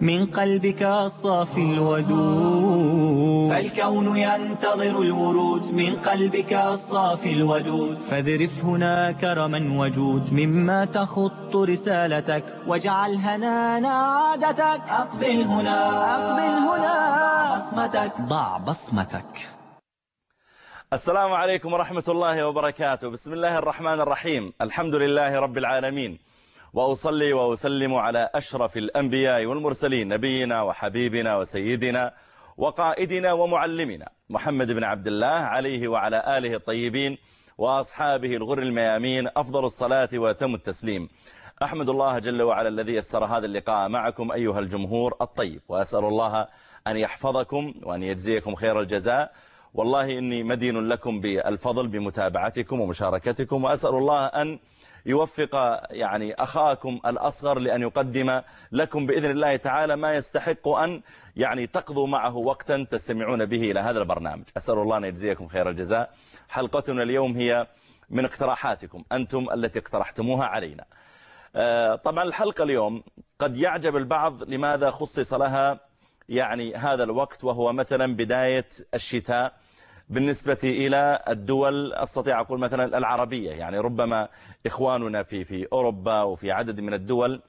من قلبك الصافي الودود. فالكون ينتظر الورود من قلبك الصافي الودود. فاذرف هنا كرما وجود مما تخط رسالتك واجعل هنانا عادتك. أقبل هنا أقبل هنا بصمتك. ضع بصمتك. السلام عليكم ورحمة الله وبركاته. بسم الله الرحمن الرحيم. الحمد لله رب العالمين. وأصلي وأسلم على أشرف الأنبياء والمرسلين نبينا وحبيبنا وسيدنا وقائدنا ومعلمنا محمد بن عبد الله عليه وعلى آله الطيبين وأصحابه الغر الميامين أفضل الصلاة وتم التسليم. أحمد الله جل وعلا الذي يسر هذا اللقاء معكم أيها الجمهور الطيب وأسأل الله أن يحفظكم وأن يجزيكم خير الجزاء. والله إني مدين لكم بالفضل بمتابعتكم ومشاركتكم وأسأل الله أن يوفق يعني أخاكم الأصغر لأن يقدم لكم بإذن الله تعالى ما يستحق أن يعني تقضوا معه وقتا تستمعون به إلى هذا البرنامج. أسأل الله أن يجزيكم خير الجزاء. حلقتنا اليوم هي من اقتراحاتكم أنتم التي اقترحتموها علينا. طبعا الحلقة اليوم قد يعجب البعض لماذا خصص لها يعني هذا الوقت وهو مثلا بداية الشتاء. بالنسبة إلى الدول أستطيع أقول مثلا العربية يعني ربما إخواننا في في أوروبا وفي عدد من الدول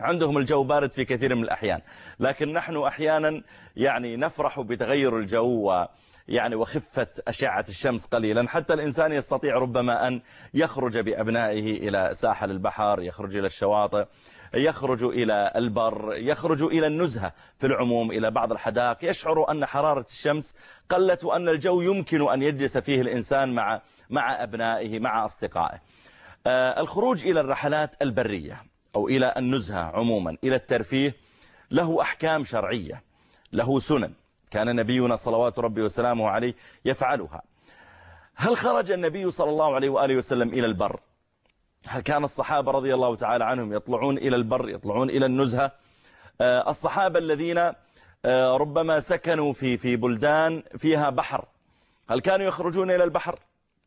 عندهم الجو بارد في كثير من الأحيان لكن نحن أحيانا يعني نفرح بتغير الجو يعني وخفة أشعة الشمس قليلا. حتى الإنسان يستطيع ربما أن يخرج بأبنائه إلى ساحل البحر يخرج إلى الشواطئ. يخرج إلى البر يخرج إلى النزهة في العموم إلى بعض الحدائق. يشعر أن حرارة الشمس قلت وأن الجو يمكن أن يجلس فيه الإنسان مع مع أبنائه مع أصدقائه. الخروج إلى الرحلات البرية أو إلى النزهة عموما إلى الترفيه له أحكام شرعية له سنن. كان نبينا صلوات ربي وسلامه عليه يفعلها. هل خرج النبي صلى الله عليه وآله وسلم إلى البر؟ كان الصحابة رضي الله تعالى عنهم يطلعون إلى البر يطلعون إلى النزهة؟ الصحابة الذين ربما سكنوا في في بلدان فيها بحر هل كانوا يخرجون إلى البحر؟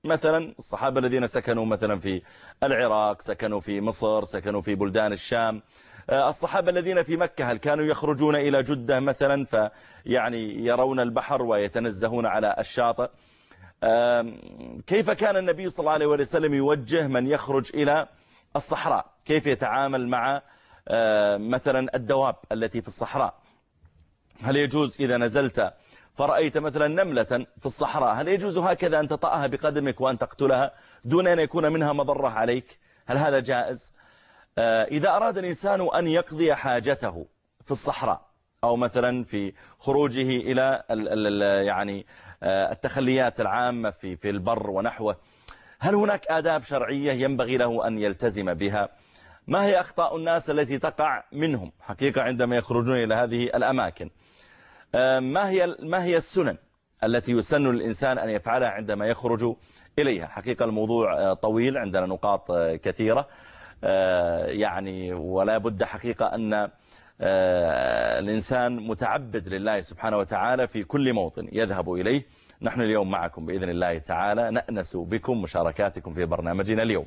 مثلا الصحابة الذين سكنوا مثلا في العراق سكنوا في مصر سكنوا في بلدان الشام. الصحابة الذين في مكة هل كانوا يخرجون إلى جدة مثلا؟ فيعني يرون البحر ويتنزهون على الشاطئ. كيف كان النبي صلى الله عليه وسلم يوجه من يخرج إلى الصحراء؟ كيف يتعامل مع مثلا الدواب التي في الصحراء؟ هل يجوز إذا نزلت فرأيت مثلا نملة في الصحراء؟ هل يجوز هكذا أن تطأها بقدمك وأن تقتلها دون أن يكون منها مضرة عليك؟ هل هذا جائز؟ إذا أراد الإنسان أن يقضي حاجته في الصحراء أو مثلا في خروجه إلى يعني التخليات العامة في في البر ونحوه. هل هناك آداب شرعية ينبغي له أن يلتزم بها؟ ما هي أخطاء الناس التي تقع منهم؟ حقيقة عندما يخرجون إلى هذه الأماكن. ما هي ما هي السنن التي يسن الإنسان أن يفعلها عندما يخرج إليها؟ حقيقة الموضوع طويل عندنا نقاط كثيرة. يعني ولا بد حقيقة أن الإنسان متعبد لله سبحانه وتعالى في كل موطن يذهب إليه. نحن اليوم معكم بإذن الله تعالى. نأنس بكم مشاركاتكم في برنامجنا اليوم.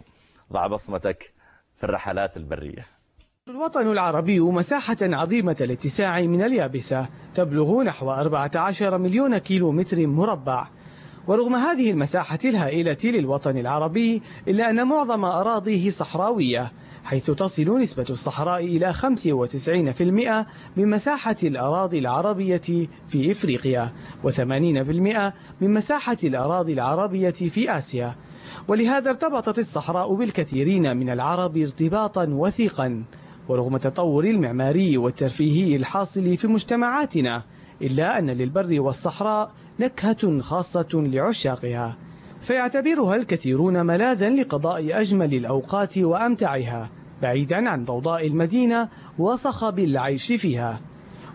ضع بصمتك في الرحلات البرية. الوطن العربي مساحة عظيمة الاتساع من اليابسة تبلغ نحو 14 مليون كيلو متر مربع. ورغم هذه المساحة الهائلة للوطن العربي إلا أن معظم أراضيه صحراوية حيث تصل نسبة الصحراء إلى 95% من مساحة الأراضي العربية في إفريقيا و80% من مساحة الأراضي العربية في آسيا. ولهذا ارتبطت الصحراء بالكثيرين من العرب ارتباطا وثيقا ورغم التطور المعماري والترفيهي الحاصل في مجتمعاتنا إلا أن للبر والصحراء نكهة خاصة لعشاقها. فيعتبرها الكثيرون ملاذا لقضاء أجمل الأوقات وأمتعها. بعيدا عن ضوضاء المدينة وصخب العيش فيها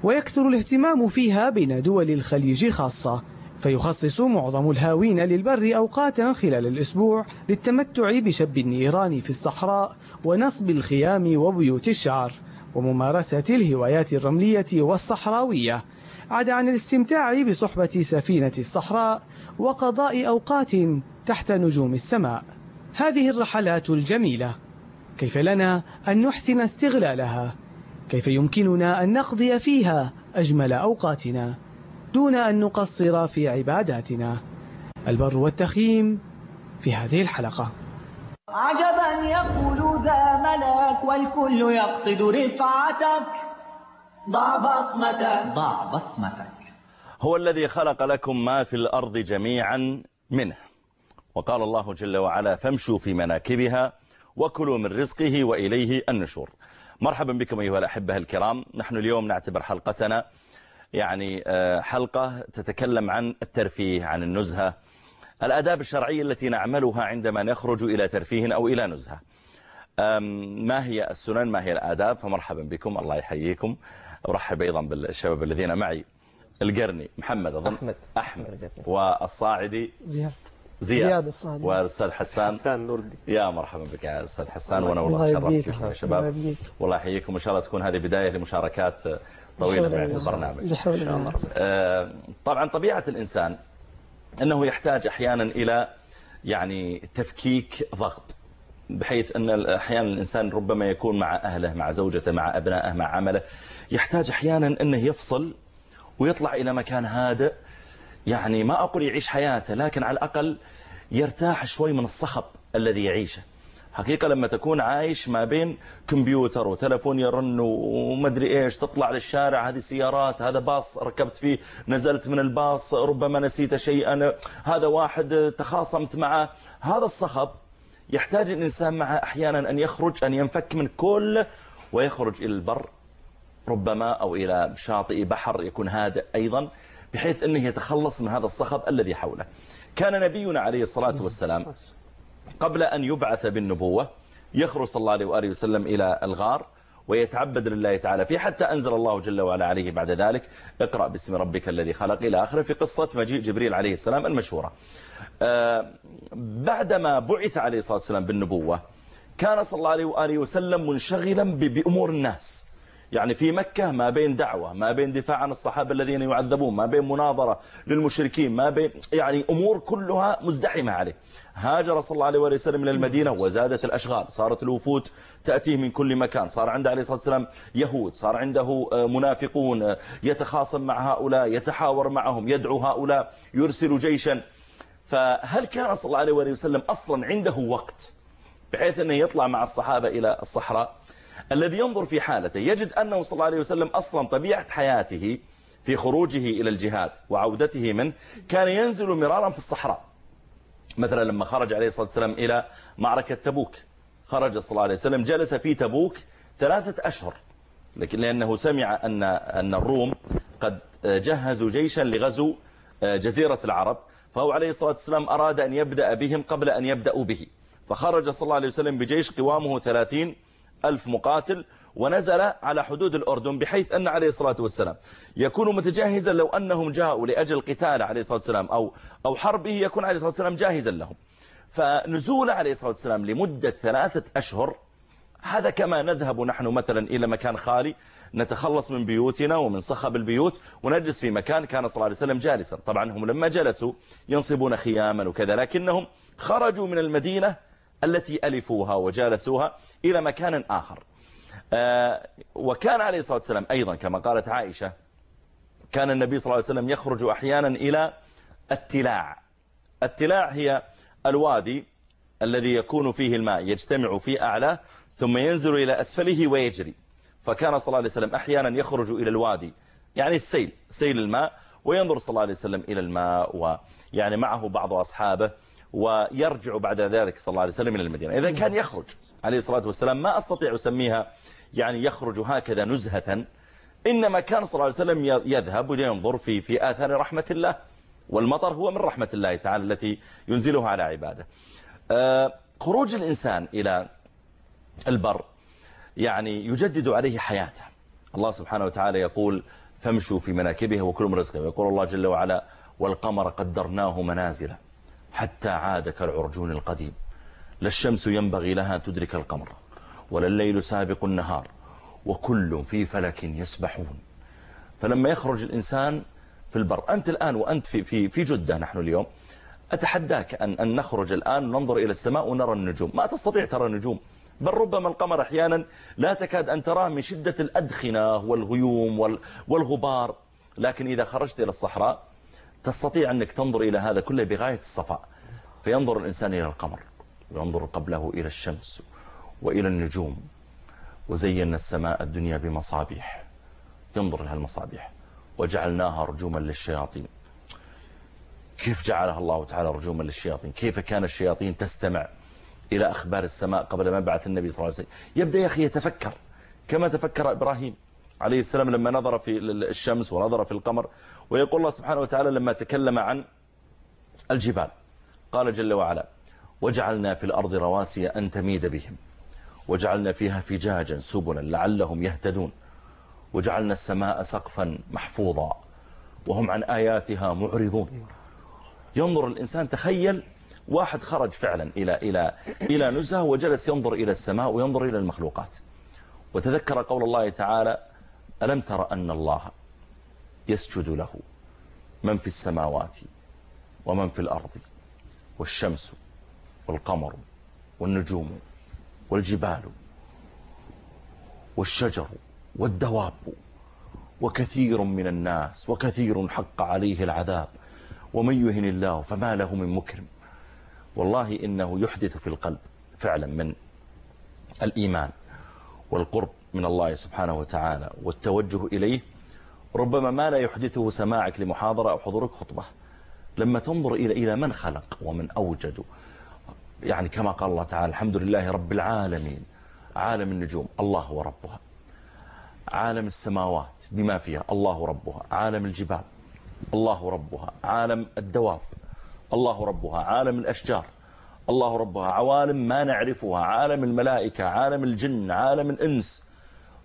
ويكثر الاهتمام فيها بين دول الخليج خاصة فيخصص معظم الهاوين للبر أوقاتا خلال الأسبوع للتمتع بشب النيران في الصحراء ونصب الخيام وبيوت الشعر وممارسة الهوايات الرملية والصحراوية. عدا عن الاستمتاع بصحبة سفينة الصحراء وقضاء أوقات تحت نجوم السماء. هذه الرحلات الجميلة. كيف لنا أن نحسن استغلالها؟ كيف يمكننا أن نقضي فيها أجمل أوقاتنا دون أن نقصر في عباداتنا؟ البر والتخييم في هذه الحلقة. عجبا يقول ذا ملك والكل يقصد رفعتك. ضع بصمتك. ضع بصمتك. هو الذي خلق لكم ما في الأرض جميعا منه. وقال الله جل وعلا فامشوا في مناكبها وكلوا من رزقه وإليه النشور. مرحبا بكم أيها الأحبة الكرام. نحن اليوم نعتبر حلقتنا يعني آه، حلقة تتكلم عن الترفيه عن النزهة. الأداب الشرعية التي نعملها عندما نخرج إلى ترفيه أو إلى نزهة. ما هي السنن؟ ما هي الآداب؟ فمرحبا بكم. الله يحييكم. أرحب أيضا بالشباب الذين معي. القرني محمد أظن. أحمد. أحمد. والصاعدي. زياد زياد, زياد الصاعدي والأستاذ حسان. حسان نور الدين يا مرحبا بك يا أستاذ حسان. وأنا الله والله يبقيك. شرفت بكم يا شباب. والله يحييكم وإن شاء الله تكون هذه بداية لمشاركات طويلة معي في البرنامج. بحول الله. آه، طبعا طبيعة الإنسان أنه يحتاج أحيانا إلى يعني تفكيك ضغط بحيث أن أحيانا الإنسان ربما يكون مع أهله مع زوجته مع أبنائه مع عمله. يحتاج أحيانا أنه يفصل ويطلع إلى مكان هادئ يعني ما أقول يعيش حياته لكن على الأقل يرتاح شوي من الصخب الذي يعيشه. حقيقة لما تكون عايش ما بين كمبيوتر وتلفون يرن ومدري إيش تطلع للشارع هذه سيارات هذا باص ركبت فيه نزلت من الباص ربما نسيت شيئا هذا واحد تخاصمت معه. هذا الصخب يحتاج الإنسان معه أحيانا أن يخرج أن ينفك من كل ويخرج إلى البر ربما أو إلى شاطئ بحر يكون هادئ أيضا. بحيث أنه يتخلص من هذا الصخب الذي حوله. كان نبينا عليه الصلاة والسلام قبل أن يبعث بالنبوة يخرج صلى الله عليه وآله وسلم إلى الغار ويتعبد لله تعالى فيه حتى أنزل الله جل وعلا عليه بعد ذلك. اقرأ باسم ربك الذي خلق إلى آخره في قصة مجيء جبريل عليه السلام المشهورة. آه، بعدما بعث عليه الصلاة والسلام بالنبوة كان صلى الله عليه وآله وسلم منشغلا بأمور الناس. يعني في مكة ما بين دعوة ما بين دفاع عن الصحابة الذين يعذبون ما بين مناظرة للمشركين ما بين يعني أمور كلها مزدحمة عليه. هاجر صلى الله عليه وسلم إلى المدينة وزادت الأشغال صارت الوفود تأتيه من كل مكان. صار عنده عليه الصلاة والسلام يهود صار عنده آه، منافقون آه، يتخاصم مع هؤلاء يتحاور معهم يدعو هؤلاء يرسل جيشا. فهل كان صلى الله عليه وسلم أصلا عنده وقت بحيث أنه يطلع مع الصحابة إلى الصحراء؟ الذي ينظر في حالته. يجد أنه صلى الله عليه وسلم أصلا طبيعة حياته في خروجه إلى الجهاد وعودته منه كان ينزل مرارا في الصحراء. مثلا لما خرج عليه الصلاة والسلام إلى معركة تبوك. خرج صلى الله عليه وسلم جلس في تبوك ثلاثة أشهر. لكن لأنه سمع أن أن الروم قد جهزوا جيشا لغزو جزيرة العرب. فهو عليه الصلاة والسلام أراد أن يبدأ بهم قبل أن يبدأوا به. فخرج صلى الله عليه وسلم بجيش قوامه ثلاثين ألف مقاتل ونزل على حدود الأردن بحيث أن عليه الصلاة والسلام يكون متجهزا لو أنهم جاءوا لأجل القتال عليه الصلاة والسلام أو, أو حربه يكون عليه الصلاة والسلام جاهزا لهم. فنزول عليه الصلاة والسلام لمدة ثلاثة أشهر هذا كما نذهب نحن مثلا إلى مكان خالي نتخلص من بيوتنا ومن صخب البيوت ونجلس في مكان كان صلى الله عليه وسلم جالسا. طبعا هم لما جلسوا ينصبون خياما وكذا لكنهم خرجوا من المدينة التي ألفوها وجالسوها إلى مكان آخر. آه، وكان عليه الصلاة والسلام أيضا كما قالت عائشة كان النبي صلى الله عليه وسلم يخرج أحيانا إلى التلاع. التلاع هي الوادي الذي يكون فيه الماء يجتمع في أعلاه ثم ينزل إلى أسفله ويجري. فكان صلى الله عليه وسلم أحيانا يخرج إلى الوادي يعني السيل سيل الماء وينظر صلى الله عليه وسلم إلى الماء ويعني معه بعض أصحابه. ويرجع بعد ذلك صلى الله عليه وسلم إلى المدينة. إذا كان يخرج عليه الصلاة والسلام ما أستطيع أسميها يعني يخرج هكذا نزهة إنما كان صلى الله عليه وسلم يذهب لينظر في في آثار رحمة الله والمطر هو من رحمة الله تعالى التي ينزلها على عباده. آه، خروج الإنسان إلى البر يعني يجدد عليه حياته. الله سبحانه وتعالى يقول فامشوا في مناكبها وكل من رزقه. ويقول الله جل وعلا والقمر قدرناه منازل حتى عاد كالعرجون القديم. لا الشمس ينبغي لها تدرك القمر ولا الليل سابق النهار وكل في فلك يسبحون. فلما يخرج الإنسان في البر أنت الآن وأنت في, في, في جدة نحن اليوم أتحداك أن, أن نخرج الآن وننظر إلى السماء ونرى النجوم. ما تستطيع ترى النجوم بل ربما القمر أحيانا لا تكاد أن تراه من شدة الأدخنة والغيوم والغبار. لكن إذا خرجت إلى الصحراء تستطيع أنك تنظر إلى هذا كله بغاية الصفاء فينظر الإنسان إلى القمر وينظر قبله إلى الشمس وإلى النجوم وزينا السماء الدنيا بمصابيح. ينظر لها المصابيح. وجعلناها رجوما للشياطين. كيف جعلها الله تعالى رجوما للشياطين؟ كيف كان الشياطين تستمع إلى أخبار السماء قبل ما بعث النبي صلى الله عليه وسلم؟ يبدأ يا أخي يتفكر كما تفكر إبراهيم. عليه السلام لما نظر في الشمس ونظر في القمر ويقول الله سبحانه وتعالى لما تكلم عن الجبال قال جل وعلا وجعلنا في الأرض رواسي أن تميد بهم وجعلنا فيها فجاجا سبلا لعلهم يهتدون وجعلنا السماء سقفا محفوظا وهم عن آياتها معرضون. ينظر الإنسان تخيل واحد خرج فعلا إلى, إلى, إلى نزهة وجلس ينظر إلى السماء وينظر إلى المخلوقات. وتذكر قول الله تعالى ألم تر أن الله يسجد له من في السماوات ومن في الأرض والشمس والقمر والنجوم والجبال والشجر والدواب وكثير من الناس وكثير حق عليه العذاب ومن يهن الله فما له من مكرم والله إنه يحدث في القلب فعلا من الإيمان والقرب من الله سبحانه وتعالى والتوجه إليه ربما ما لا يحدثه سماعك لمحاضرة أو حضورك خطبة. لما تنظر إلى إلى من خلق ومن أوجد. يعني كما قال الله تعالى الحمد لله رب العالمين. عالم النجوم الله هو ربها عالم السماوات بما فيها الله ربها. عالم الجبال الله ربها. عالم الدواب الله ربها. عالم الأشجار الله ربها. عوالم ما نعرفها. عالم الملائكة عالم الجن عالم الإنس.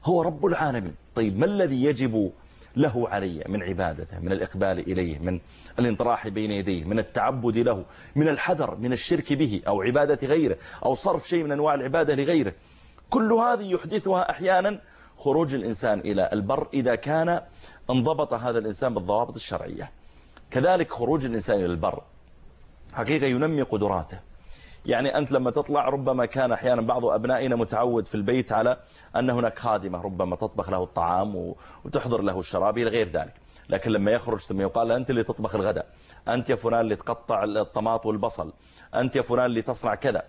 هو رب العالمين. طيب ما الذي يجب له علي من عبادته من الإقبال إليه من الانطراح بين يديه من التعبد له من الحذر من الشرك به أو عبادة غيره أو صرف شيء من أنواع العبادة لغيره؟ كل هذه يحدثها أحيانا خروج الإنسان إلى البر إذا كان انضبط هذا الإنسان بالضوابط الشرعية. كذلك خروج الإنسان إلى البر حقيقة ينمي قدراته. يعني أنت لما تطلع ربما كان أحيانا بعض أبنائنا متعود في البيت على أن هناك خادمة ربما تطبخ له الطعام وتحضر له الشراب إلى غير ذلك. لكن لما يخرج ثم يقال أنت اللي تطبخ الغداء أنت يا فلان اللي تقطع الطماط والبصل أنت يا فلان اللي تصنع كذا.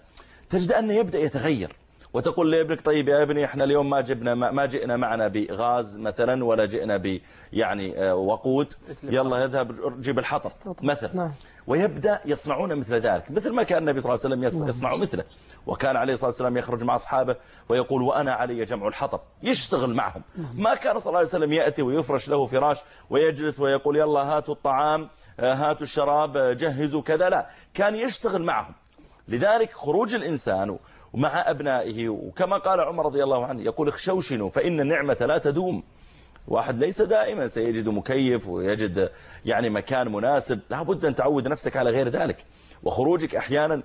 تجد أنه يبدأ يتغير وتقول لابنك طيب يا ابني إحنا اليوم ما جبنا ما جئنا معنا بغاز مثلا ولا جئنا ب يعني آه، وقود. يلا يذهب جيب الحطب. مثلا. نعم. ويبدأ يصنعون مثل ذلك مثل ما كان النبي صلى الله عليه وسلم يصنع نعم. مثله. وكان عليه الصلاة والسلام يخرج مع أصحابه ويقول وأنا علي جمع الحطب. يشتغل معهم. نعم. ما كان صلى الله عليه وسلم يأتي ويفرش له فراش ويجلس ويقول يلا هاتوا الطعام آه، هاتوا الشراب آه، جهزوا كذا. لا كان يشتغل معهم. لذلك خروج الإنسان ومع أبنائه وكما قال عمر رضي الله عنه يقول اخشوشنوا فإن النعمة لا تدوم. واحد ليس دائما سيجد مكيف ويجد يعني مكان مناسب. لابد أن تعود نفسك على غير ذلك. وخروجك أحيانا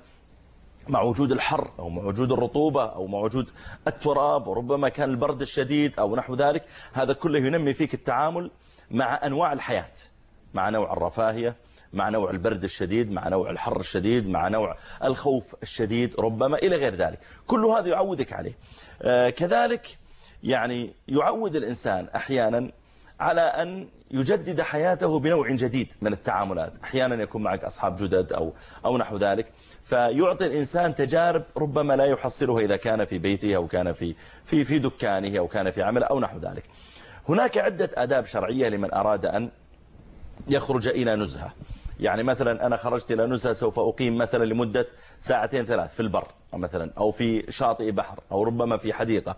مع وجود الحر أو مع وجود الرطوبة أو مع وجود التراب وربما كان البرد الشديد أو نحو ذلك. هذا كله ينمي فيك التعامل مع أنواع الحياة مع نوع الرفاهية مع نوع البرد الشديد مع نوع الحر الشديد مع نوع الخوف الشديد ربما إلى غير ذلك. كل هذا يعودك عليه. آه، كذلك يعني يعود الإنسان أحيانا على أن يجدد حياته بنوع جديد من التعاملات. أحيانا يكون معك أصحاب جدد أو, أو نحو ذلك. فيعطي الإنسان تجارب ربما لا يحصلها إذا كان في بيته أو كان في, في, في دكانه أو كان في عمله أو نحو ذلك. هناك عدة آداب شرعية لمن أراد أن يخرج إلى نزهة. يعني مثلا أنا خرجت إلى نزهة سوف أقيم مثلا لمدة ساعتين ثلاث في البر مثلا أو في شاطئ بحر أو ربما في حديقة.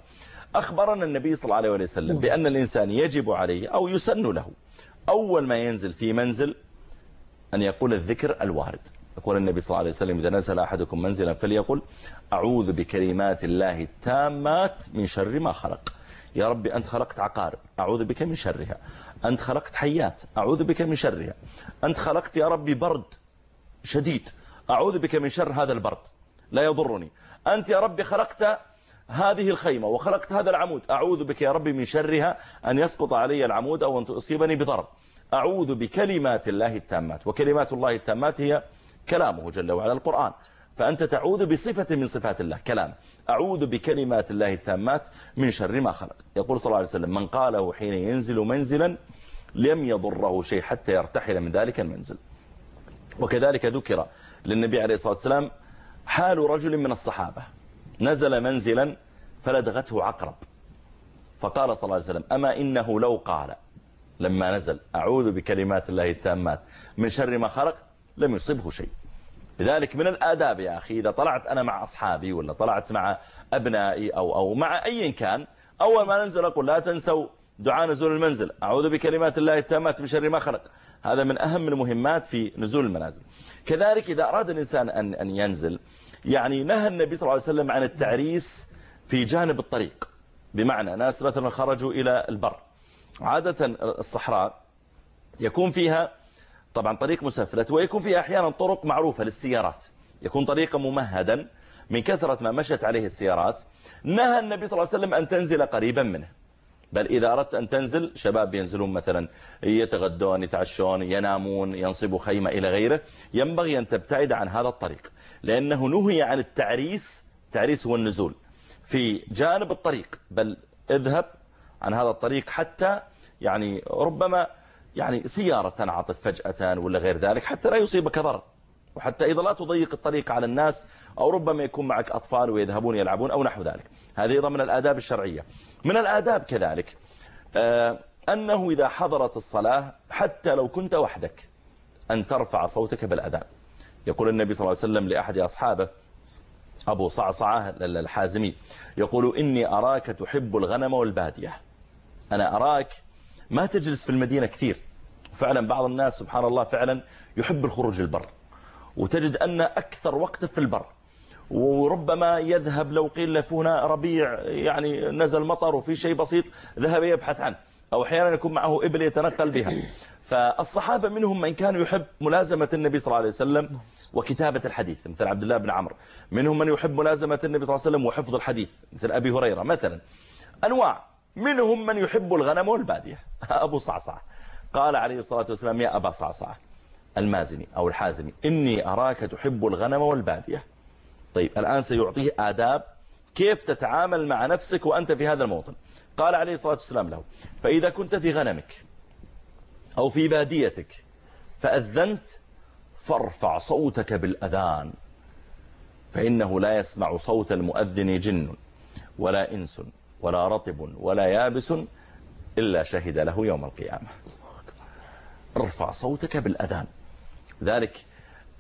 أخبرنا النبي صلى الله عليه وسلم بأن الإنسان يجب عليه أو يسن له أول ما ينزل في منزل أن يقول الذكر الوارد. يقول النبي صلى الله عليه وسلم إذا نزل أحدكم منزلا فليقل أعوذ بكلمات الله التامات من شر ما خلق. يا ربي أنت خلقت عقارب أعوذ بك من شرها. أنت خلقت حيات أعوذ بك من شرها. أنت خلقت يا ربي برد شديد أعوذ بك من شر هذا البرد. لا يضرني. أنت يا ربي خلقت هذه الخيمة وخلقت هذا العمود. أعوذ بك يا ربي من شرها أن يسقط علي العمود أو أن تصيبني بضرب أعوذ بكلمات الله التامات وكلمات الله التامات هي كلامه جل وعلا القرآن. فأنت تعوذ بصفة من صفات الله كلام. أعوذ بكلمات الله التامات من شر ما خلق. يقول صلى الله عليه وسلم من قاله حين ينزل منزلا لم يضره شيء حتى يرتحل من ذلك المنزل. وكذلك ذكر للنبي عليه الصلاة والسلام حال رجل من الصحابة. نزل منزلا فلدغته عقرب. فقال صلى الله عليه وسلم أما إنه لو قال لما نزل أعوذ بكلمات الله التامات من شر ما خلق لم يصبه شيء. لذلك من الآداب يا أخي إذا طلعت أنا مع أصحابي ولا طلعت مع أبنائي أو, أو مع أي كان أول ما ننزل أقول لا تنسوا دعاء نزول المنزل. أعوذ بكلمات الله التامات من شر ما خلق. هذا من أهم المهمات في نزول المنازل. كذلك إذا أراد الإنسان أن, أن ينزل يعني نهى النبي صلى الله عليه وسلم عن التعريس في جانب الطريق. بمعنى ناس مثلا خرجوا إلى البر. عادة الصحراء يكون فيها طبعا طريق مسفلت ويكون فيها أحيانا طرق معروفة للسيارات. يكون طريقا ممهدا من كثرة ما مشت عليه السيارات. نهى النبي صلى الله عليه وسلم أن تنزل قريبا منه. بل إذا أردت أن تنزل شباب ينزلون مثلا يتغدون يتعشون ينامون ينصبوا خيمة إلى غيره ينبغي أن تبتعد عن هذا الطريق لأنه نهي عن التعريس تعريس هو النزول في جانب الطريق. بل اذهب عن هذا الطريق حتى يعني ربما يعني سيارة تنعطف فجأة ولا غير ذلك حتى لا يصيبك ضرر. وحتى إذا لا تضيق الطريق على الناس أو ربما يكون معك أطفال ويذهبون يلعبون أو نحو ذلك. هذه أيضا من الآداب الشرعية. من الآداب كذلك آه، أنه إذا حضرت الصلاة حتى لو كنت وحدك أن ترفع صوتك بالأذان. يقول النبي صلى الله عليه وسلم لأحد أصحابه أبو صعصعة الحازمي يقول إني أراك تحب الغنم والبادية. أنا أراك ما تجلس في المدينة كثير. فعلا بعض الناس سبحان الله فعلا يحب الخروج البر وتجد أن أكثر وقته في البر. وربما يذهب لو قيل له هنا ربيع يعني نزل مطر وفي شيء بسيط ذهب يبحث عنه. أو أحيانا يكون معه إبل يتنقل بها. فالصحابة منهم من كان يحب ملازمة النبي صلى الله عليه وسلم وكتابة الحديث مثل عبد الله بن عمرو. منهم من يحب ملازمة النبي صلى الله عليه وسلم وحفظ الحديث مثل أبي هريرة مثلا. أنواع. منهم من يحب الغنم والبادية. أبو صعصع. قال عليه الصلاة والسلام يا أبا صعصع. المازني أو الحازمي. إني أراك تحب الغنم والبادية. طيب الآن سيعطيه آداب كيف تتعامل مع نفسك وأنت في هذا الموطن. قال عليه الصلاة والسلام له فإذا كنت في غنمك أو في باديتك فأذنت فارفع صوتك بالأذان فإنه لا يسمع صوت المؤذن جن ولا إنس ولا رطب ولا يابس إلا شهد له يوم القيامة. ارفع صوتك بالأذان. ذلك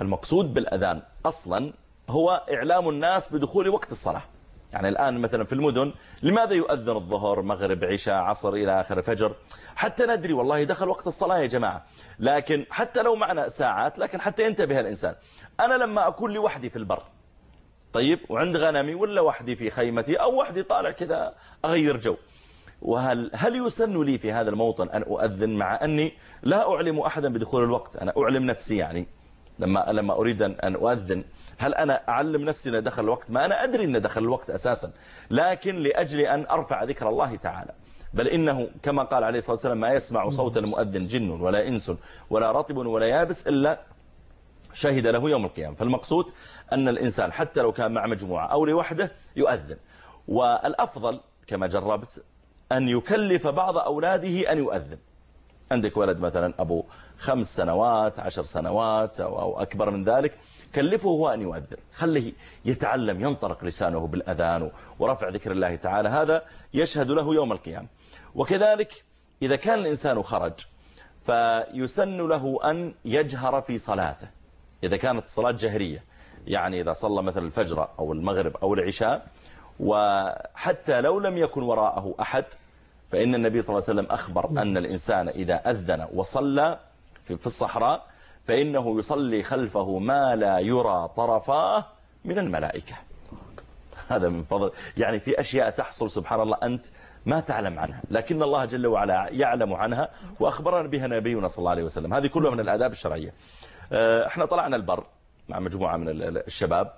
المقصود بالأذان. أصلا هو إعلام الناس بدخول وقت الصلاة. يعني الآن مثلا في المدن لماذا يؤذن الظهر مغرب عشاء عصر إلى آخر فجر؟ حتى ندري والله دخل وقت الصلاة يا جماعة. لكن حتى لو معنا ساعات لكن حتى ينتبه الإنسان. أنا لما أكون لوحدي في البر طيب وعند غنمي ولا وحدي في خيمتي أو وحدي طالع كذا أغير جو. وهل هل يسن لي في هذا الموطن أن أؤذن مع أني لا أعلم أحدا بدخول الوقت؟ أنا أعلم نفسي يعني. لما لما أريد أن أؤذن هل أنا أعلم نفسي أن دخل الوقت؟ ما أنا أدري أن دخل الوقت أساسا لكن لأجل أن أرفع ذكر الله تعالى. بل إنه كما قال عليه الصلاة والسلام ما يسمع صوت المؤذن جن ولا إنس ولا رطب ولا يابس إلا شهد له يوم القيامة. فالمقصود أن الإنسان حتى لو كان مع مجموعة أو لوحده يؤذن. والأفضل كما جربت أن يكلف بعض أولاده أن يؤذن. عندك ولد مثلا أبو خمس سنوات عشر سنوات أو أكبر من ذلك كلفه هو أن يؤذن. خليه يتعلم ينطلق لسانه بالأذان ورفع ذكر الله تعالى. هذا يشهد له يوم القيامة. وكذلك إذا كان الإنسان خرج فيسن له أن يجهر في صلاته. إذا كانت الصلاة جهرية يعني إذا صلى مثلا الفجر أو المغرب أو العشاء وحتى لو لم يكن وراءه أحد فإن النبي صلى الله عليه وسلم أخبر أن الإنسان إذا أذن وصلى في الصحراء فإنه يصلي خلفه ما لا يرى طرفاه من الملائكة. هذا من فضل. يعني في أشياء تحصل سبحان الله أنت ما تعلم عنها لكن الله جل وعلا يعلم عنها وأخبرنا بها نبينا صلى الله عليه وسلم. هذه كلها من الآداب الشرعية. آه، إحنا طلعنا البر مع مجموعة من الشباب.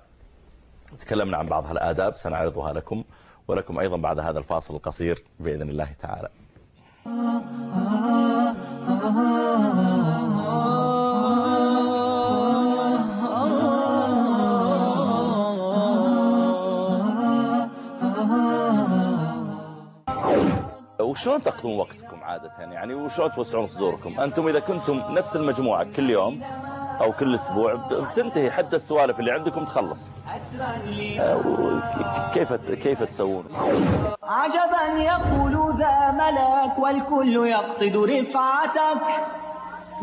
تكلمنا عن بعض الآداب سنعرضها لكم ولكم أيضا بعد هذا الفاصل القصير بإذن الله تعالى. وشلون تقضون وقتكم عادة؟ يعني وشلون توسعون صدوركم؟ أنتم إذا كنتم نفس المجموعة كل يوم أو كل أسبوع. بتنتهي حتى السوالف اللي عندكم تخلص. آه، كيف كيف تسوون؟ عجبا يقول ذا ملك والكل يقصد رفعتك.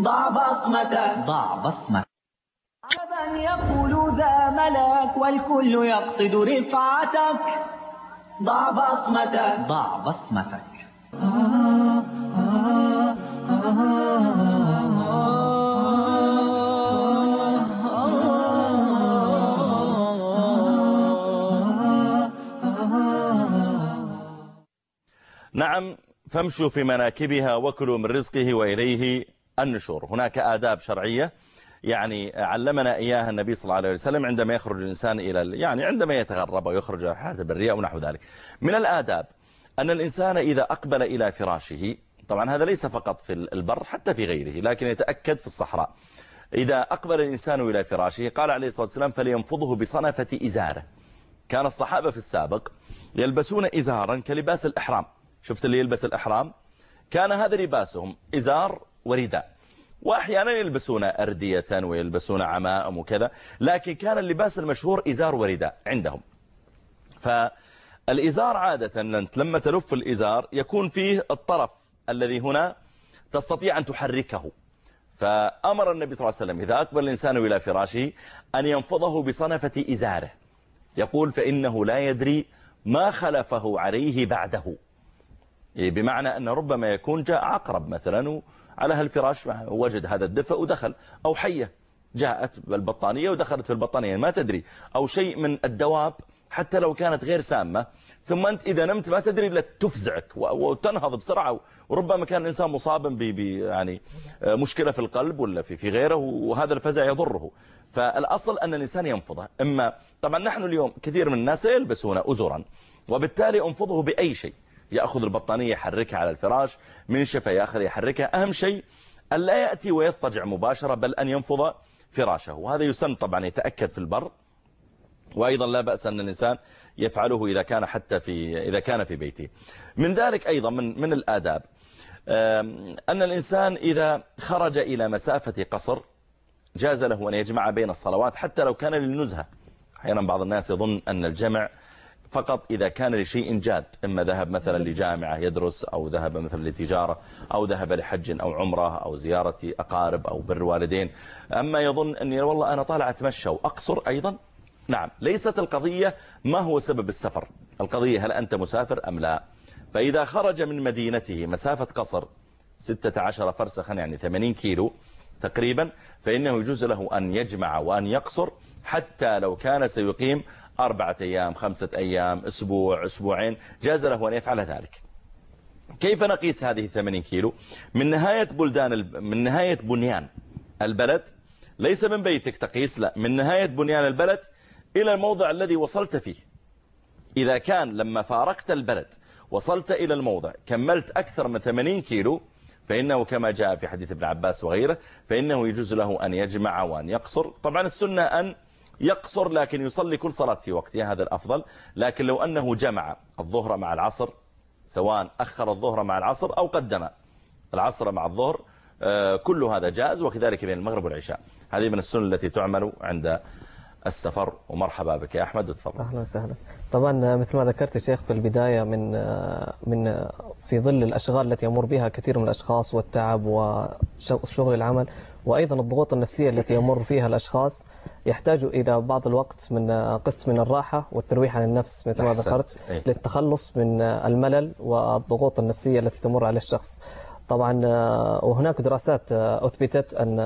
ضع بصمتك. ضع بصمتك. عجبا يقول ذا ملك والكل يقصد رفعتك. ضع بصمتك. ضع بصمتك. نعم فامشوا في مناكبها وكلوا من رزقه وإليه النشور. هناك آداب شرعية يعني علمنا إياها النبي صلى الله عليه وسلم عندما يخرج الإنسان إلى يعني عندما يتغرب ويخرج حالة البرية ونحو ذلك. من الآداب أن الإنسان إذا أقبل إلى فراشه طبعا هذا ليس فقط في البر حتى في غيره لكن يتأكد في الصحراء. إذا أقبل الإنسان إلى فراشه قال عليه الصلاة والسلام فلينفضه بصنفة إزارة. كان الصحابة في السابق يلبسون إزارا كلباس الإحرام. شفت اللي يلبس الإحرام؟ كان هذا لباسهم إزار ورداء. وأحيانا يلبسون أردية ويلبسون عمائم وكذا لكن كان اللباس المشهور إزار ورداء عندهم. فالإزار عادة لما تلف الإزار يكون فيه الطرف الذي هنا تستطيع أن تحركه. فأمر النبي صلى الله عليه وسلم إذا أقبل الإنسان إلى فراشه أن ينفضه بصنفة إزاره. يقول فإنه لا يدري ما خلفه عليه بعده. بمعنى أن ربما يكون جاء عقرب مثلا على هالفراش وجد هذا الدفء ودخل أو حية جاءت بالبطانية ودخلت في البطانية ما تدري أو شيء من الدواب حتى لو كانت غير سامة ثم أنت إذا نمت ما تدري إلا تفزعك وتنهض بسرعة وربما كان الإنسان مصابا ب يعني مشكلة في القلب ولا في في غيره وهذا الفزع يضره. فالأصل أن الإنسان ينفضه. إما طبعا نحن اليوم كثير من الناس يلبسون أزرا وبالتالي أنفضه بأي شيء. يأخذ البطانية يحركها على الفراش من شفة يأخذ يحركها. أهم شيء أن لا يأتي ويضطجع مباشرة بل أن ينفض فراشه. وهذا يسن طبعا يتأكد في البر. وأيضا لا بأس أن الإنسان يفعله إذا كان حتى في إذا كان في بيته. من ذلك أيضا من من الآداب. أن الإنسان إذا خرج إلى مسافة قصر جاز له أن يجمع بين الصلوات حتى لو كان للنزهة. أحيانا بعض الناس يظن أن الجمع فقط إذا كان لشيء جاد إما ذهب مثلا لجامعة يدرس أو ذهب مثلا لتجارة أو ذهب لحج أو عمرة أو زيارة أقارب أو بر والدين. أما يظن أني والله أنا طالع أتمشى وأقصر أيضا نعم ليست القضية ما هو سبب السفر. القضية هل أنت مسافر أم لا؟ فإذا خرج من مدينته مسافة قصر 16 فرسخا يعني 80 كيلو تقريبا فإنه يجوز له أن يجمع وأن يقصر حتى لو كان سيقيم أربعة أيام خمسة أيام أسبوع أسبوعين. جاز له أن يفعل ذلك. كيف نقيس هذه 80 كيلو؟ من نهاية بلدان من نهاية بنيان البلد ليس من بيتك تقيس لا. من نهاية بنيان البلد إلى الموضع الذي وصلت فيه. إذا كان لما فارقت البلد وصلت إلى الموضع كملت أكثر من 80 كيلو فإنه كما جاء في حديث ابن عباس وغيره فإنه يجوز له أن يجمع وأن يقصر. طبعا السنة أن يقصر لكن يصلي كل صلاة في وقتها هذا الأفضل. لكن لو أنه جمع الظهر مع العصر سواء أخر الظهر مع العصر أو قدم العصر مع الظهر آه، كل هذا جائز وكذلك بين المغرب والعشاء. هذه من السنة التي تعمل عند السفر. ومرحبا بك يا أحمد وتفضل. أهلا وسهلا. طبعا مثل ما ذكرت الشيخ في البداية من من في ظل الأشغال التي يمر بها كثير من الأشخاص والتعب وشغل العمل وأيضا الضغوط النفسية التي يمر فيها الأشخاص يحتاج إلى بعض الوقت من قسط من الراحة والترويح عن النفس مثل ما ذكرت أيه. للتخلص من الملل والضغوط النفسية التي تمر على الشخص. طبعا وهناك دراسات أثبتت أن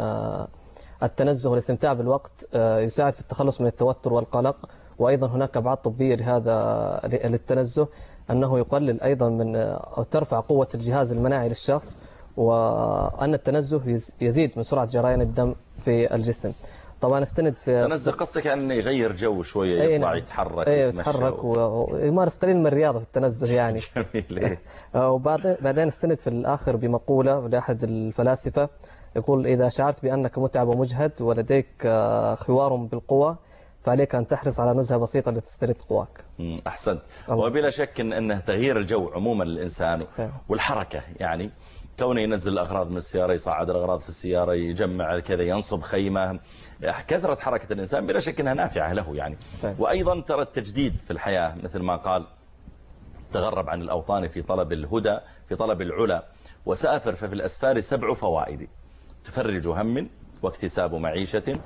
التنزه والاستمتاع بالوقت آه، يساعد في التخلص من التوتر والقلق. وأيضا هناك أبعاد طبية لهذا للتنزه أنه يقلل أيضا من أو ترفع قوة الجهاز المناعي للشخص. وأن التنزه يزيد من سرعة جريان الدم في الجسم طبعا استند في تنزه قصدك انه يغير جو شوية يطلع نعم. يتحرك إيه يتحرك و... ويمارس قليل من الرياضة في التنزه يعني جميل إيه. وبعدين بعدين استند في الآخر بمقولة لأحد الفلاسفة يقول إذا شعرت بأنك متعب ومجهد ولديك آه، خوار بالقوى فعليك أن تحرص على نزهة بسيطة لتسترد قواك الله. وبلا شك إن انه تغيير الجو عموما للإنسان نعم. والحركة يعني كونه ينزل الأغراض من السيارة يصعد الأغراض في السيارة يجمع كذا ينصب خيمة. كثره حركة الإنسان بلا شك إنها نافعة له يعني. فعلا. وأيضا ترى التجديد في الحياة مثل ما قال تغرب عن الأوطان في طلب الهدى في طلب العلا وسافر ففي الأسفار سبع فوائد تفرج هم واكتساب معيشة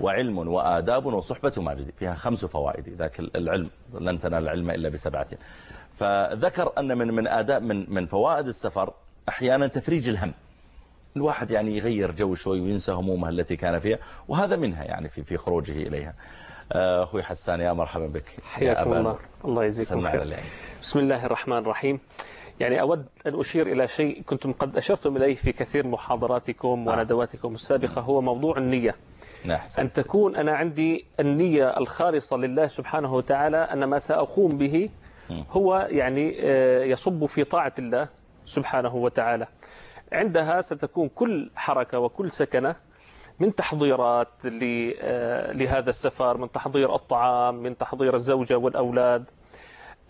وعلم وآداب وصحبة ماجد. فيها خمس فوائد ذاك العلم. لن تنال العلم إلا بسبعة. فذكر أن من من آداب من من فوائد السفر أحيانا تفريج الهم. الواحد يعني يغير جو شوي وينسى همومه التي كان فيها وهذا منها يعني في في خروجه إليها. آه، أخوي حسان يا مرحبا بك. يا حياكم الله. الله يجزيكم خير بسم الله الرحمن الرحيم. يعني أود أن أشير إلى شيء كنتم قد أشرتم إليه في كثير محاضراتكم آه. وندواتكم السابقة هو موضوع النية. نعم، أن تكون أنا عندي النية الخالصة لله سبحانه وتعالى أن ما سأقوم به هو يعني آه، يصب في طاعة الله سبحانه وتعالى. عندها ستكون كل حركة وكل سكنة من تحضيرات آه، لهذا السفر من تحضير الطعام من تحضير الزوجة والأولاد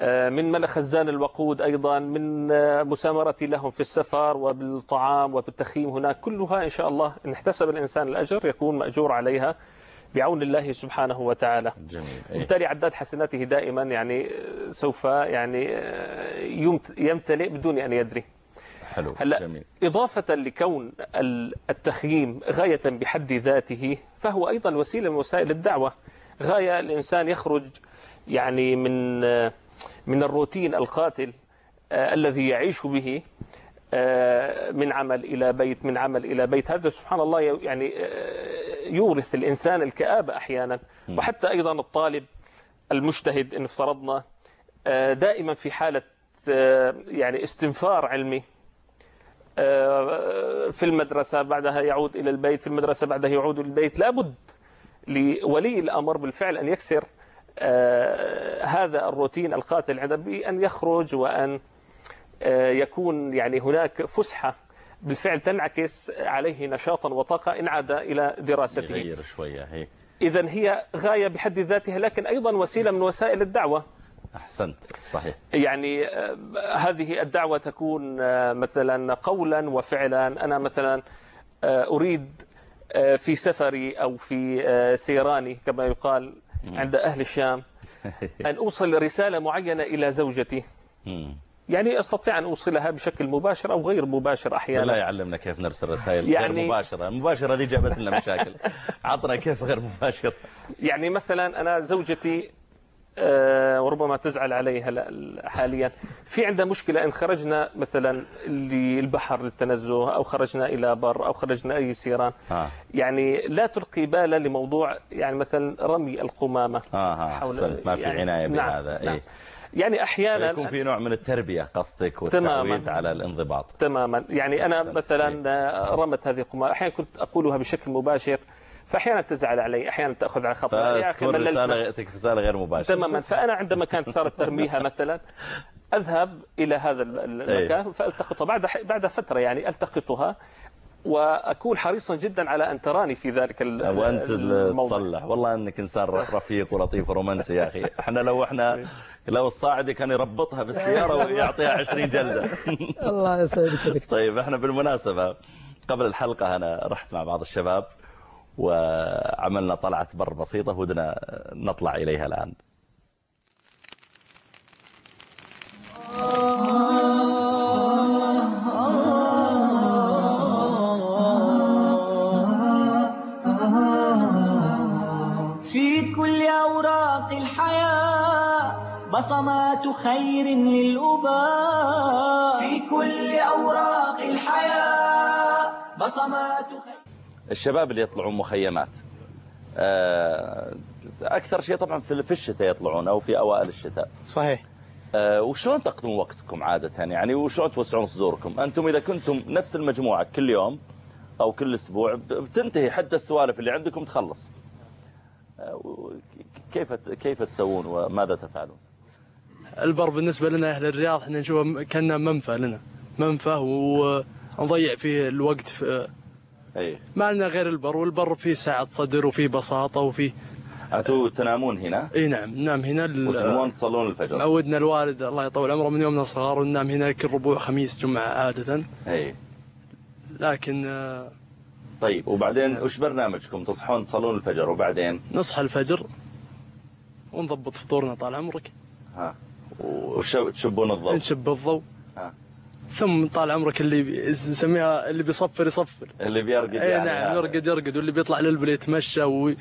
آه، من ملء خزان الوقود أيضا من آه، مسامرتي لهم في السفر وبالطعام وبالتخييم هناك. كلها إن شاء الله إن احتسب الإنسان الأجر يكون مأجور عليها. بعون الله سبحانه وتعالى. جميل. إيه. بالتالي عداد حسناته دائما يعني سوف يعني يمت- يمتلئ بدون أن يدري. حلو. هلأ جميل. إضافة لكون ال- التخييم غاية بحد ذاته فهو أيضا وسيلة من وسائل الدعوة. غاية الإنسان يخرج يعني من من الروتين القاتل آه، الذي يعيش به. من عمل إلى بيت من عمل إلى بيت. هذا سبحان الله يعني آه، يورث الإنسان الكآبة أحيانا. وحتى أيضا الطالب المجتهد إن افترضنا آه، دائما في حالة آه، يعني استنفار علمي آه، في المدرسة بعدها يعود إلى البيت في المدرسة بعدها يعود إلى البيت. لابد لولي الأمر بالفعل أن يكسر آه، هذا الروتين القاتل عنده بأن يخرج وأن آه، يكون يعني هناك فسحة. بالفعل تنعكس عليه نشاطا وطاقة إن عاد إلى دراسته يغير شوية هي. إذا هي غاية بحد ذاتها لكن أيضا وسيلة من وسائل الدعوة. أحسنت صحيح. يعني آه، هذه الدعوة تكون آه، مثلا قولا وفعلا. أنا مثلا آه، أريد آه، في سفري أو في آه، سيراني كما يقال عند أهل الشام أن أوصل رسالة معينة إلى زوجتي. يعني أستطيع أن أوصلها بشكل مباشر أو غير مباشر أحيانا. يعلمنا كيف نرسل رسائل يعني- غير مباشرة. المباشرة دي جابت لنا مشاكل. عطنا كيف غير مباشرة يعني مثلا أنا زوجتي آه، وربما تزعل علي هلا حاليا. في عندها مشكلة إن خرجنا مثلا للبحر للتنزه أو خرجنا إلى بر أو خرجنا أي سيران. آه. يعني لا تلقي بالا لموضوع يعني مثلا رمي القمامة. آه آه. حول- ما في يعني- عناية نعم، بهذا. نعم. إيه. يعني أحيانا يكون في نوع من التربية قصدك. والتعويد على الانضباط. تماما. يعني أنا. مثلا رمت هذه القمامة أحيانا كنت أقولها بشكل مباشر فأحيانا تزعل علي أحيانا تأخذ على خطأ يا. رسالة تكون رسالة غير مباشرة. تماما. فأنا عندما كانت صارت ترميها مثلا أذهب إلى هذا إيه. المكان فألتقطها. بعد بعد فترة يعني ألتقطها. وأكون حريصا جدا على أن تراني في ذلك ال- وانت. تصلح والله أنك إنسان رفيق ولطيف ورومانسي يا أخي. إحنا لو إحنا لو الصاعدي كان يربطها بالسيارة ويعطيها 20 جلدة. الله يسعدك. دكتور طيب إحنا بالمناسبة قبل الحلقة أنا رحت مع بعض الشباب وعملنا طلعة بر بسيطة ودنا نطلع إليها الآن. في كل أوراق الحياة بصمات خير للأباء. في كل أوراق الحياة بصمات خير. الشباب اللي يطلعون مخيمات آه، أكثر شيء طبعا في الشتاء يطلعون أو في أوائل الشتاء. صحيح. آه، وشلون تقضون وقتكم عادة؟ يعني وشلون توسعون صدوركم؟ أنتم إذا كنتم نفس المجموعة كل يوم أو كل أسبوع بتنتهي حتى السوالف اللي عندكم تخلص. كيف كيف تسوون وماذا تفعلون؟ البر بالنسبة لنا أهل الرياض إحنا نشوفه كأنه منفى لنا. منفى ونضيع فيه الوقت في أي. ما لنا غير البر والبر فيه سعة صدر وفيه بساطة وفيه أنتم تنامون هنا؟ إي نعم ننام هنا وتنامون تصلون الفجر. عودنا الوالد الله يطول عمره من يومنا صغار وننام هنا كل ربوع خميس جمعة عادة. أي. لكن آه، طيب وبعدين وش برنامجكم؟ تصحون تصلون الفجر وبعدين؟ نصحى الفجر ونضبط فطورنا طال عمرك. ها وش تشبون الضوء؟ نشب الضوء. ها. ثم طال عمرك اللي نسميها اللي بيصفر يصفر. اللي بيرقد اي يعني نعم. يرقد يرقد واللي بيطلع للبل يتمشى وي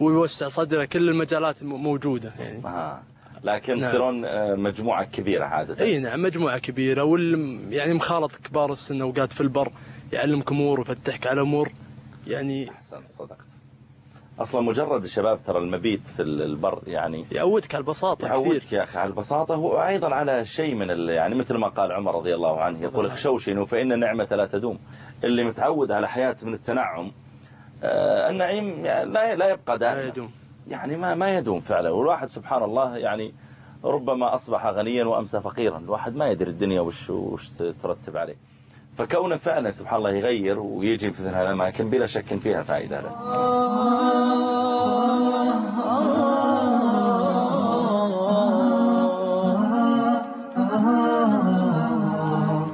ويوسع صدره. كل المجالات موجودة يعني. ها. لكن نعم. تصيرون آه، مجموعة كبيرة عادة. إي نعم مجموعة كبيرة وال يعني مخالط كبار السن أوقات في البر. يعلمك أمور ويفتحك على أمور. يعني أحسنت صدقت. أصلا مجرد الشباب ترى المبيت في البر يعني يعودك على البساطة كثير. يعودك يا أخي على البساطة. وأيضا على شيء من. يعني مثل ما قال عمر رضي الله عنه يقول اخشوشنوا فإن النعمة لا تدوم. اللي متعود على حياة من التنعم آه، النعيم يعني لا لا يبقى لا دائما يدوم. يعني ما ما يدوم فعلا. والواحد سبحان الله يعني ربما أصبح غنيا وأمسى فقيرا. الواحد ما يدري الدنيا وش, وش ترتب عليه. فكونه فعلا سبحان الله يغير ويجي في مثل هذه الأماكن بلا شك فيها فائدة له.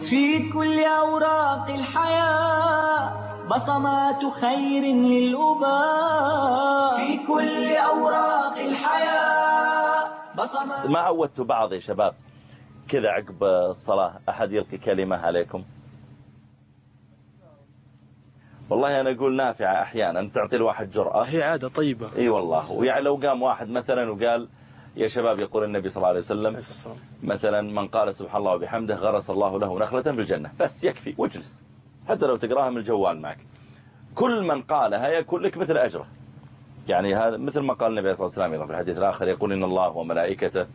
في كل أوراق الحياة بصمات خير للأباء في كل أوراق الحياة بصمات ما عودتوا بعض يا شباب؟ كذا عقب الصلاة أحد يلقي كلمة عليكم؟ والله أنا أقول نافعة أحيانا تعطي الواحد جرأة. هي عادة طيبة. إي والله. ويعني لو قام واحد مثلا وقال يا شباب يقول النبي صلى الله عليه وسلم مثلا من قال سبحان الله وبحمده غرس الله له نخلة في الجنة. بس يكفي واجلس. حتى لو تقراها من الجوال معك. كل من قالها يكون لك مثل أجره. يعني هذا مثل ما قال النبي صلى الله عليه وسلم في الحديث الآخر يقول إن الله وملائكته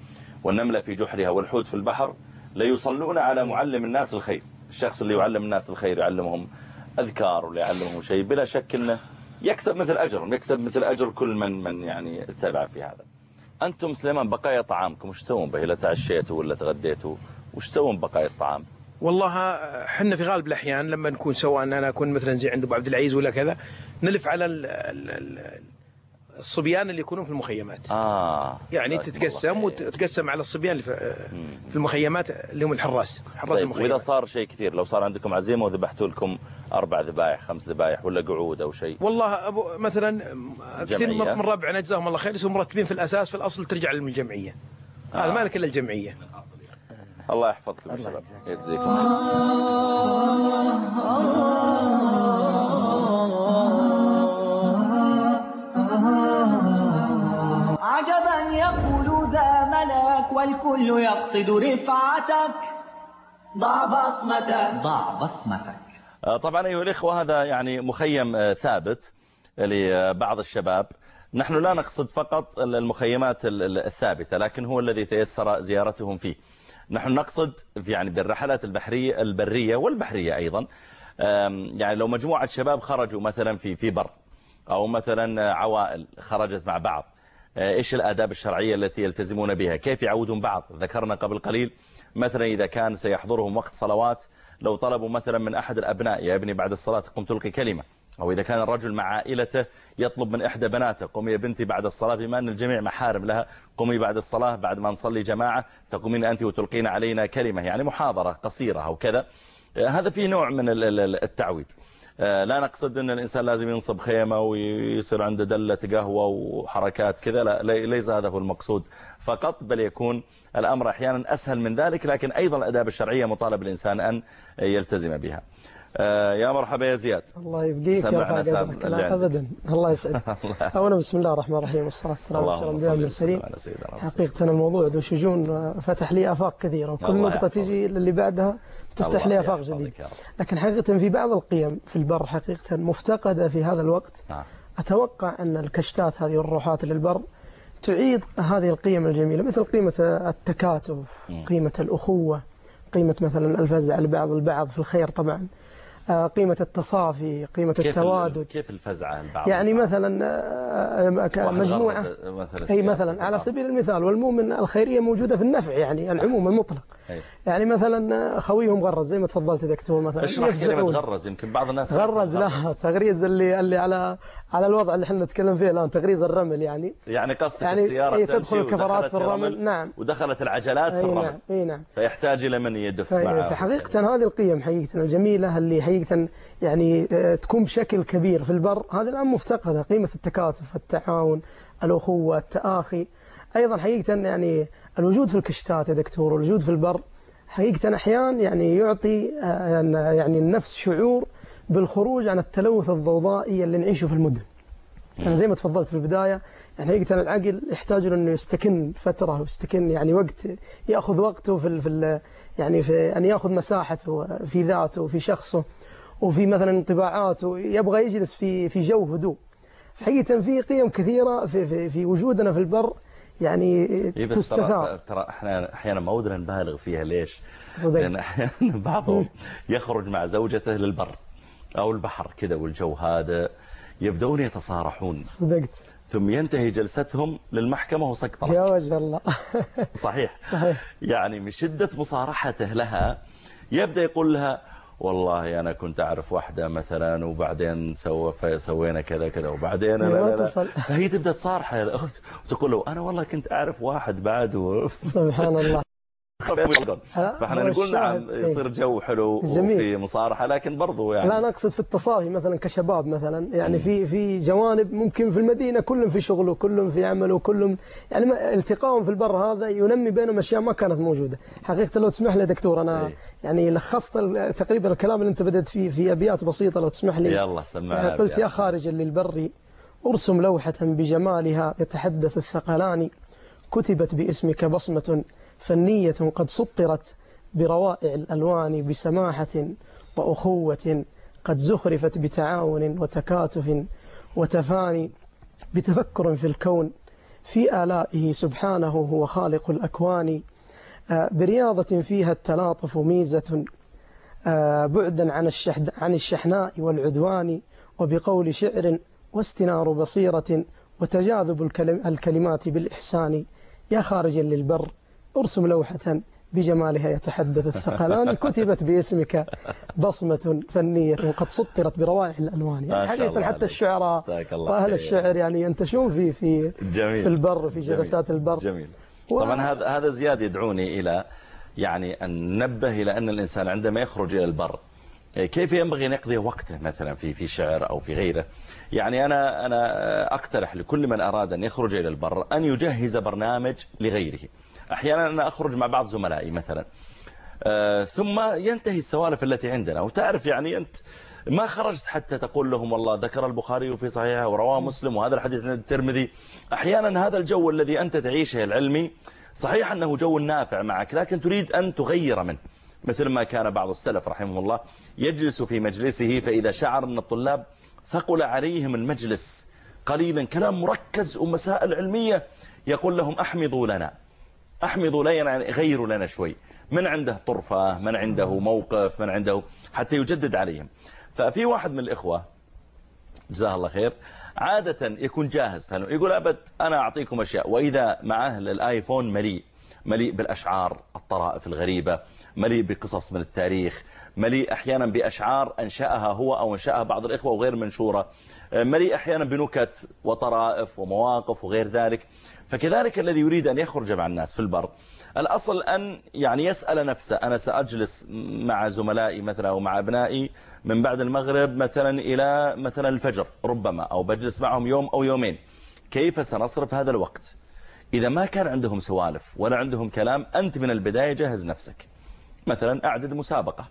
والنملة في جحرها والحوت في البحر ليصلون على معلم الناس الخير. الشخص اللي يعلم الناس الخير يعلمهم أذكار ولا يعلمهم شيء. بلا شك أنه يكسب مثل أجر يكسب مثل أجر كل من من يعني اتبع في هذا. أنتم سليمان بقايا طعامكم وش تسوون به؟ إذا تعشيتوا ولا تغديتوا. وش تسوون بقايا الطعام؟ والله حنا في غالب الأحيان لما نكون سواء أنا أكون مثلا زي عند أبو عبد العزيز ولا كذا نلف على ال- ال- ال- الصبيان اللي يكونون في المخيمات آه يعني تتقسم. وتتقسم على الصبيان اللي في المخيمات اللي هم الحراس حراس طيب وإذا المخيمات صار شيء كثير لو صار عندكم عزيمة وذبحتوا لكم أربع ذبايح خمس ذبايح ولا قعود أو شيء والله أبو مثلا كثير من جمعية. من ربعنا جزاهم الله خير يصيروا مرتبين في الاساس في الاصل ترجع للجمعيه هذا آه. ما لك الا الجمعيه الله يحفظكم يا شباب يجزيكم عجبا يقول ذا ملك والكل يقصد رفعتك. ضع بصمتك. ضع بصمتك. آه، طبعا أيها الإخوة هذا يعني مخيم آه، ثابت لبعض الشباب. نحن لا نقصد فقط المخيمات ال- ال- الثابتة لكن هو الذي تيسر زيارتهم فيه. نحن نقصد في- يعني بالرحلات البحرية البرية والبحرية أيضا يعني لو مجموعة شباب خرجوا مثلا في في بر أو مثلا عوائل خرجت مع بعض إيش الآداب الشرعية التي يلتزمون بها؟ كيف يعودون بعض؟ ذكرنا قبل قليل مثلا إذا كان سيحضرهم وقت صلوات لو طلبوا مثلا من أحد الأبناء يا ابني بعد الصلاة قم تلقي كلمة. أو إذا كان الرجل مع عائلته يطلب من إحدى بناته قومي يا بنتي بعد الصلاة. بما أن الجميع محارم لها قومي بعد الصلاة بعد ما نصلي جماعة تقومين أنت وتلقين علينا كلمة. يعني محاضرة قصيرة أو كذا. آه، هذا فيه نوع من ال- ال- التعويد. آه، لا نقصد أن الإنسان لازم ينصب خيمة ويصير عنده دلة قهوة وحركات كذا لا لي- ليس هذا هو المقصود. فقط بل يكون الأمر أحيانا أسهل من ذلك لكن أيضا الأداب الشرعية مطالب الإنسان أن يلتزم بها. آه، يا مرحبا يا زياد. الله يبقيك سمعنا سام لا. ابدا. الله يسعدك. اولا بسم الله الرحمن الرحيم والصلاة والسلام على الأنبياء والمرسلين. حقيقه الموضوع ذو شجون فتح لي آفاق كثيرة وكل نقطة. تجي للي بعدها تفتح لي آفاق جديدة. لكن حقيقة في بعض القيم في البر حقيقة مفتقدة في هذا الوقت. نعم. أتوقع أن الكشتات هذه والروحات للبر تعيد هذه القيم الجميلة مثل قيمة التكاتف قيمة الأخوة قيمة مثلا الفزع البعض البعض في الخير طبعا. آه، قيمة التصافي قيمة كيف ال- التوادد كيف الفزعة البعض يعني البعض؟ مثلا آه، ك- واحد مجموعة غرز مثلا أي مثلا على. سبيل المثال والمؤمن الخيرية موجودة في النفع يعني العموم المطلق أي. يعني مثلا آه، خويهم غرز زي ما تفضلت دكتور مثلا اشرح كلمة. غرز يمكن بعض الناس غرز لا تغريز اللي اللي على على الوضع اللي إحنا نتكلم فيه الآن تغريز الرمل يعني. يعني قصدك يعني السيارة إيه تدخل الكفرات في الرمل، نعم. ودخلت العجلات في اي الرمل. نعم. اي نعم. فيحتاج إلى من يدف في- معه. فحقيقة هذه القيم حقيقة الجميلة اللي حقيقة يعني آه، تكون بشكل كبير في البر هذه الآن مفتقدة قيمة التكاتف التعاون الأخوة التآخي. أيضا حقيقة يعني الوجود في الكشتات يا دكتور والوجود في البر حقيقة أحيانا يعني يعطي آه، يعني النفس شعور بالخروج عن التلوث الضوضائي اللي نعيشه في المدن. يعني زي ما تفضلت في البداية يعني حقيقة العقل يحتاج له إنه يستكن فترة ويستكن يعني وقت يأخذ وقته في ال في ال يعني في أن يأخذ مساحته في ذاته وفي شخصه وفي مثلا انطباعاته. يبغى يجلس في في جو هدوء. فحقيقة في قيم كثيرة في في, في وجودنا في البر يعني إيه تستثار. ترى إحنا أحيانا ما ودنا نبالغ فيها. ليش؟ صدق. لأن أحيانا بعضهم يخرج مع زوجته للبر. أو البحر كذا والجو هادئ يبدون يتصارحون. صدقت. ثم ينتهي جلستهم للمحكمة وسقط يا. وجه الله. صحيح. صحيح. يعني من شدة مصارحته لها يبدأ يقول لها والله أنا كنت أعرف واحدة مثلا وبعدين سو سوينا كذا كذا وبعدين لا لا لا. فهي تبدأ تصارحه. يا الأخت وتقول له أنا والله كنت أعرف واحد بعد و... سبحان الله. فاحنا نقول نعم. يصير جو حلو جميل. وفي مصارحة لكن برضو يعني لا نقصد في التصافي مثلا كشباب مثلا يعني في في جوانب ممكن في المدينة كلهم في شغله كلهم في عمله كلهم يعني التقائهم في البر هذا ينمي بينهم أشياء ما كانت موجودة حقيقة لو تسمح لي دكتور أنا إيه. يعني لخصت تقريبا الكلام اللي أنت بدأت فيه في أبيات بسيطة لو تسمح لي يلا سمعنا قلت يا. خارجا للبر أرسم لوحة بجمالها يتحدث الثقلان كتبت باسمك بصمة فنية قد سطرت بروائع الألوان بسماحة وأخوة قد زخرفت بتعاون وتكاتف وتفاني بتفكر في الكون. في آلائه سبحانه هو خالق الأكوان. آه، برياضة فيها التلاطف ميزة. آه، بعدا عن عن الشحناء والعدوان. وبقول شعر واستنار بصيرة. وتجاذب الكلم الكلمات بالإحسان. يا خارجا للبر. أرسم لوحة بجمالها يتحدث الثقلان كتبت باسمك بصمة فنية قد سطرت بروائع الألوان يعني حقيقة حتى. الشعراء وأهل. الشعر يعني ينتشون في في جميل في البر في. جلسات البر جميل و- طبعا هذا هذا زياد يدعوني إلى يعني أن ننبه إلى أن الإنسان عندما يخرج إلى البر كيف ينبغي أن يقضي وقته مثلا في في شعر أو في غيره يعني أنا أنا أقترح لكل من أراد أن يخرج إلى البر أن يجهز برنامج لغيره أحيانا أنا أخرج مع بعض زملائي مثلا. آه، ثم ينتهي السوالف التي عندنا. وتعرف يعني أنت ما خرجت حتى تقول لهم والله ذكر البخاري في صحيحه ورواه مسلم وهذا الحديث عند الترمذي. أحيانا هذا الجو الذي أنت تعيشه العلمي صحيح أنه جو نافع معك لكن تريد أن تغير منه. مثل ما كان بعض السلف رحمه الله يجلس في مجلسه فإذا شعر أن الطلاب ثقل عليهم المجلس قليلا كلام مركز ومسائل علمية يقول لهم أحمضوا لنا. أحمضوا لنا يعني لنا شوي. من عنده طرفة من عنده موقف من عنده حتى يجدد عليهم. ففي واحد من الإخوة جزاه الله خير عادة يكون جاهز فعلا يقول أبد أنا أعطيكم أشياء. وإذا معه الآيفون مليء مليء بالأشعار الطرائف الغريبة مليء بقصص من التاريخ مليء أحيانا بأشعار أنشأها هو أو أنشأها بعض الإخوة وغير منشورة. مليء أحيانا بنكت وطرائف ومواقف وغير ذلك. فكذلك الذي يريد أن يخرج مع الناس في البر. الأصل أن يعني يسأل نفسه أنا سأجلس مع زملائي مثلا أو مع أبنائي من بعد المغرب مثلا إلى مثلا الفجر ربما أو بجلس معهم يوم أو يومين. كيف سنصرف هذا الوقت؟ إذا ما كان عندهم سوالف ولا عندهم كلام أنت من البداية جهز نفسك. مثلا أعدد مسابقة.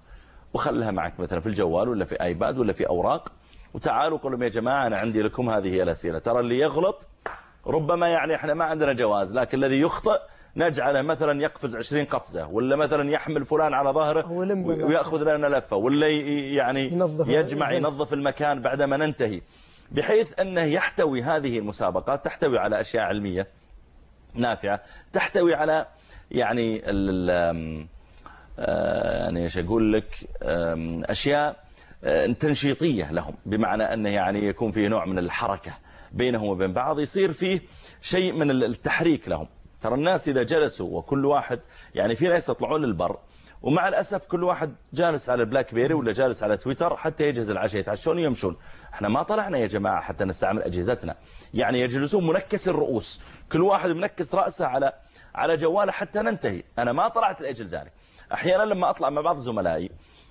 وخلها معك مثلا في الجوال ولا في آيباد ولا في أوراق وتعالوا قولوا لهم يا جماعة أنا عندي لكم هذه هي الأسئلة ترى اللي يغلط ربما يعني إحنا ما عندنا جواز لكن الذي يخطئ نجعله مثلا يقفز 20 قفزة ولا مثلا يحمل فلان على ظهره. ويأخذ لنا لفة ولا يعني ينظف يجمع. ينظف المكان بعدما ننتهي بحيث أنه يحتوي هذه المسابقات تحتوي على أشياء علمية نافعة تحتوي على يعني يعني إيش أقول لك؟ آم، أشياء آه، تنشيطية لهم بمعنى أنه يعني يكون فيه نوع من الحركة بينهم وبين بعض يصير فيه شيء من التحريك لهم. ترى الناس إذا جلسوا وكل واحد يعني في ناس يطلعون للبر ومع الأسف كل واحد جالس على البلاك بيري ولا جالس على تويتر حتى يجهز العشاء يتعشون ويمشون. إحنا ما طلعنا يا جماعة حتى نستعمل أجهزتنا. يعني يجلسون منكس الرؤوس كل واحد منكس رأسه على على جواله حتى ننتهي. أنا ما طلعت لأجل ذلك. أحيانا لما أطلع مع بعض زملائي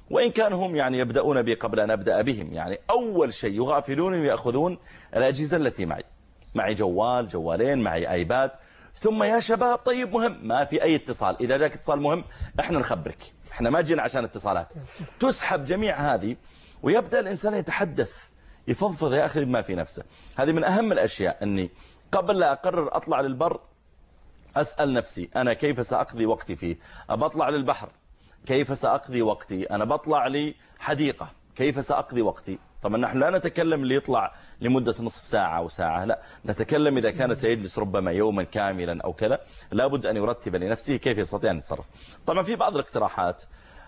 وإن كانوا هم يعني يبدأون بي قبل أن أبدأ بهم يعني أول شيء يغافلون ويأخذون الأجهزة التي معي. معي جوال جوالين معي آيباد. ثم يا شباب طيب مهم ما في أي اتصال. إذا جاك اتصال مهم إحنا نخبرك. إحنا ما جينا عشان اتصالات. تسحب جميع هذه ويبدأ الإنسان يتحدث يفضفض يا أخي ما في نفسه. هذه من أهم الأشياء أني قبل لا أقرر أطلع للبر أسأل نفسي أنا كيف سأقضي وقتي فيه؟ أبطلع للبحر كيف سأقضي وقتي؟ أنا بطلع لي حديقة كيف سأقضي وقتي؟ طبعا نحن لا نتكلم اللي يطلع لمدة نصف ساعة أو ساعة لا نتكلم إذا كان سيجلس ربما يوما كاملا أو كذا لابد أن يرتب لنفسه كيف يستطيع أن يتصرف. طبعا في بعض الاقتراحات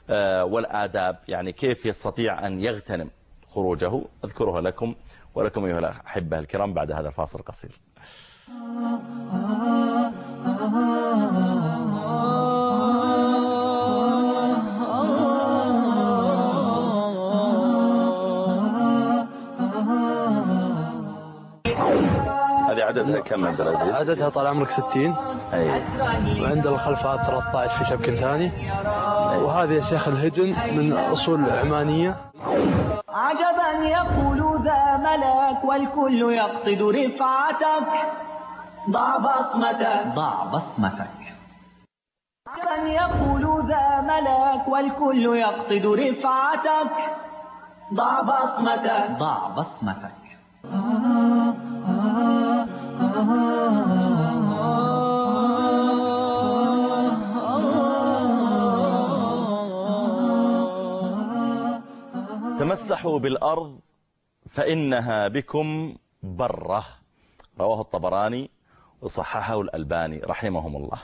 آه، والآداب يعني كيف يستطيع أن يغتنم خروجه؟ أذكرها لكم ولكم أيها الأحبة الكرام بعد هذا الفاصل القصير. هذه عددها كم عبد العزيز؟ عددها طال عمرك 60 أي. وعند الخلفات 13 في شبك ثاني. وهذه يا شيخ الهجن من أصول عمانية. عجبا يقول ذا ملك والكل يقصد رفعتك. ضع بصمتك. ضع بصمتك. عجبا يقول ذا ملك والكل يقصد رفعتك. ضع بصمتك. ضع بصمتك. تمسحوا بالأرض فإنها بكم برة. رواه الطبراني. وصححه الألباني رحمهم الله.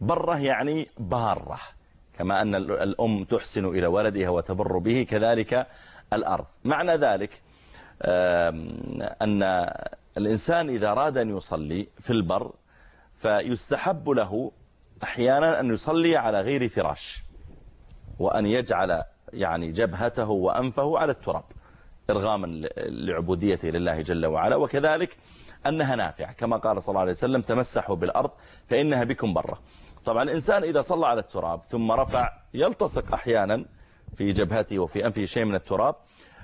برة يعني بارة كما أن ال- الأم تحسن إلى ولدها وتبر به كذلك الأرض. معنى ذلك أن الإنسان إذا أراد أن يصلي في البر فيستحب له أحيانا أن يصلي على غير فراش وأن يجعل يعني جبهته وأنفه على التراب إرغاما لعبوديته لله جل وعلا. وكذلك أنها نافعة. كما قال صلى الله عليه وسلم تمسحوا بالأرض فإنها بكم برة. طبعا الإنسان إذا صلى على التراب ثم رفع يلتصق أحيانا في جبهته وفي أنفه شيء من التراب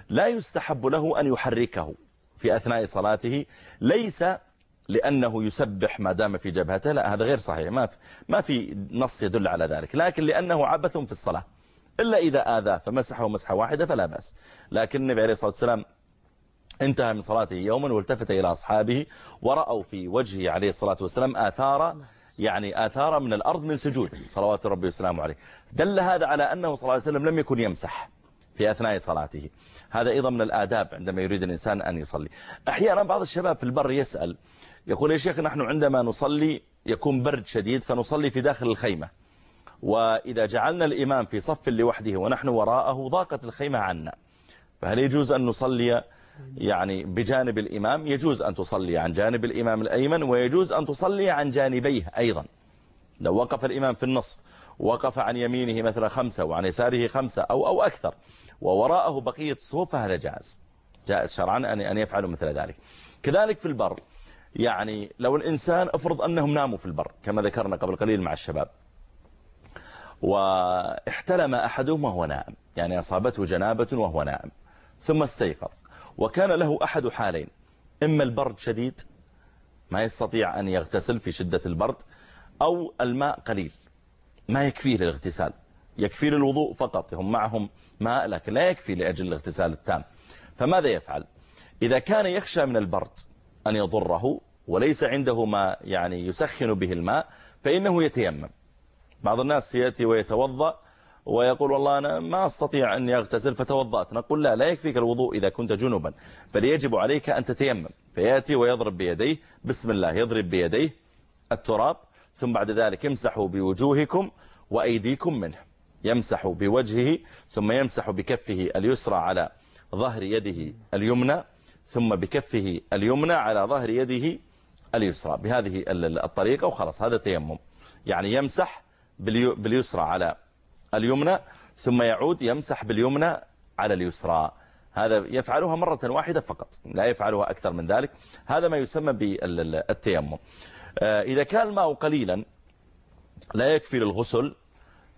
لا يستحب له أن يحركه في أثناء صلاته. ليس لأنه يسبح ما دام في جبهته لا هذا غير صحيح. ما في, ما في نص يدل على ذلك. لكن لأنه عبث في الصلاة. إلا إذا آذاه فمسحه مسحة واحدة فلا بأس. لكن النبي عليه الصلاة والسلام انتهى من صلاته يوما والتفت إلى أصحابه ورأوا في وجهه عليه الصلاة والسلام آثار يعني آثار من الأرض من سجوده صلوات ربي وسلامه عليه. دل هذا على أنه صلى الله عليه وسلم لم يكن يمسح في أثناء صلاته. هذا أيضا من الآداب عندما يريد الإنسان أن يصلي. أحيانا بعض الشباب في البر يسأل يقول يا شيخ نحن عندما نصلي يكون برد شديد فنصلي في داخل الخيمة. وإذا جعلنا الإمام في صف لوحده ونحن وراءه ضاقت الخيمة عنا. فهل يجوز أن نصلي يعني بجانب الإمام يجوز أن تصلي عن جانب الإمام الأيمن ويجوز أن تصلي عن جانبيه أيضا. لو وقف الإمام في النصف وقف عن يمينه مثلا خمسة وعن يساره خمسة أو, أو أكثر ووراءه بقية صفوف فهذا جائز. جائز شرعا أن يفعلوا مثل ذلك. كذلك في البر يعني لو الإنسان افرض أنهم ناموا في البر كما ذكرنا قبل قليل مع الشباب واحتلم أحدهم وهو نائم يعني أصابته جنابة وهو نائم ثم استيقظ. وكان له أحد حالين. إما البرد شديد ما يستطيع أن يغتسل في شدة البرد أو الماء قليل ما يكفيه للاغتسال. يكفي للوضوء فقط هم معهم ماء لكن لا يكفي لأجل الاغتسال التام. فماذا يفعل؟ إذا كان يخشى من البرد أن يضره وليس عنده ما يعني يسخن به الماء فإنه يتيمم. بعض الناس يأتي ويتوضأ ويقول والله أنا ما أستطيع أن يغتسل فتوضأت. نقول لا لا يكفيك الوضوء إذا كنت جنبا بل يجب عليك أن تتيمم. فيأتي ويضرب بيديه بسم الله يضرب بيديه التراب ثم بعد ذلك امسحوا بوجوهكم وأيديكم منه. يمسح بوجهه ثم يمسح بكفه اليسرى على ظهر يده اليمنى ثم بكفه اليمنى على ظهر يده اليسرى. بهذه الطريقة وخلاص هذا تيمم. يعني يمسح باليسرى على اليمنى ثم يعود يمسح باليمنى على اليسرى. هذا يفعلها مرة واحدة فقط لا يفعلها أكثر من ذلك. هذا ما يسمى بالتيمم. آه، إذا كان الماء قليلا لا يكفي للغسل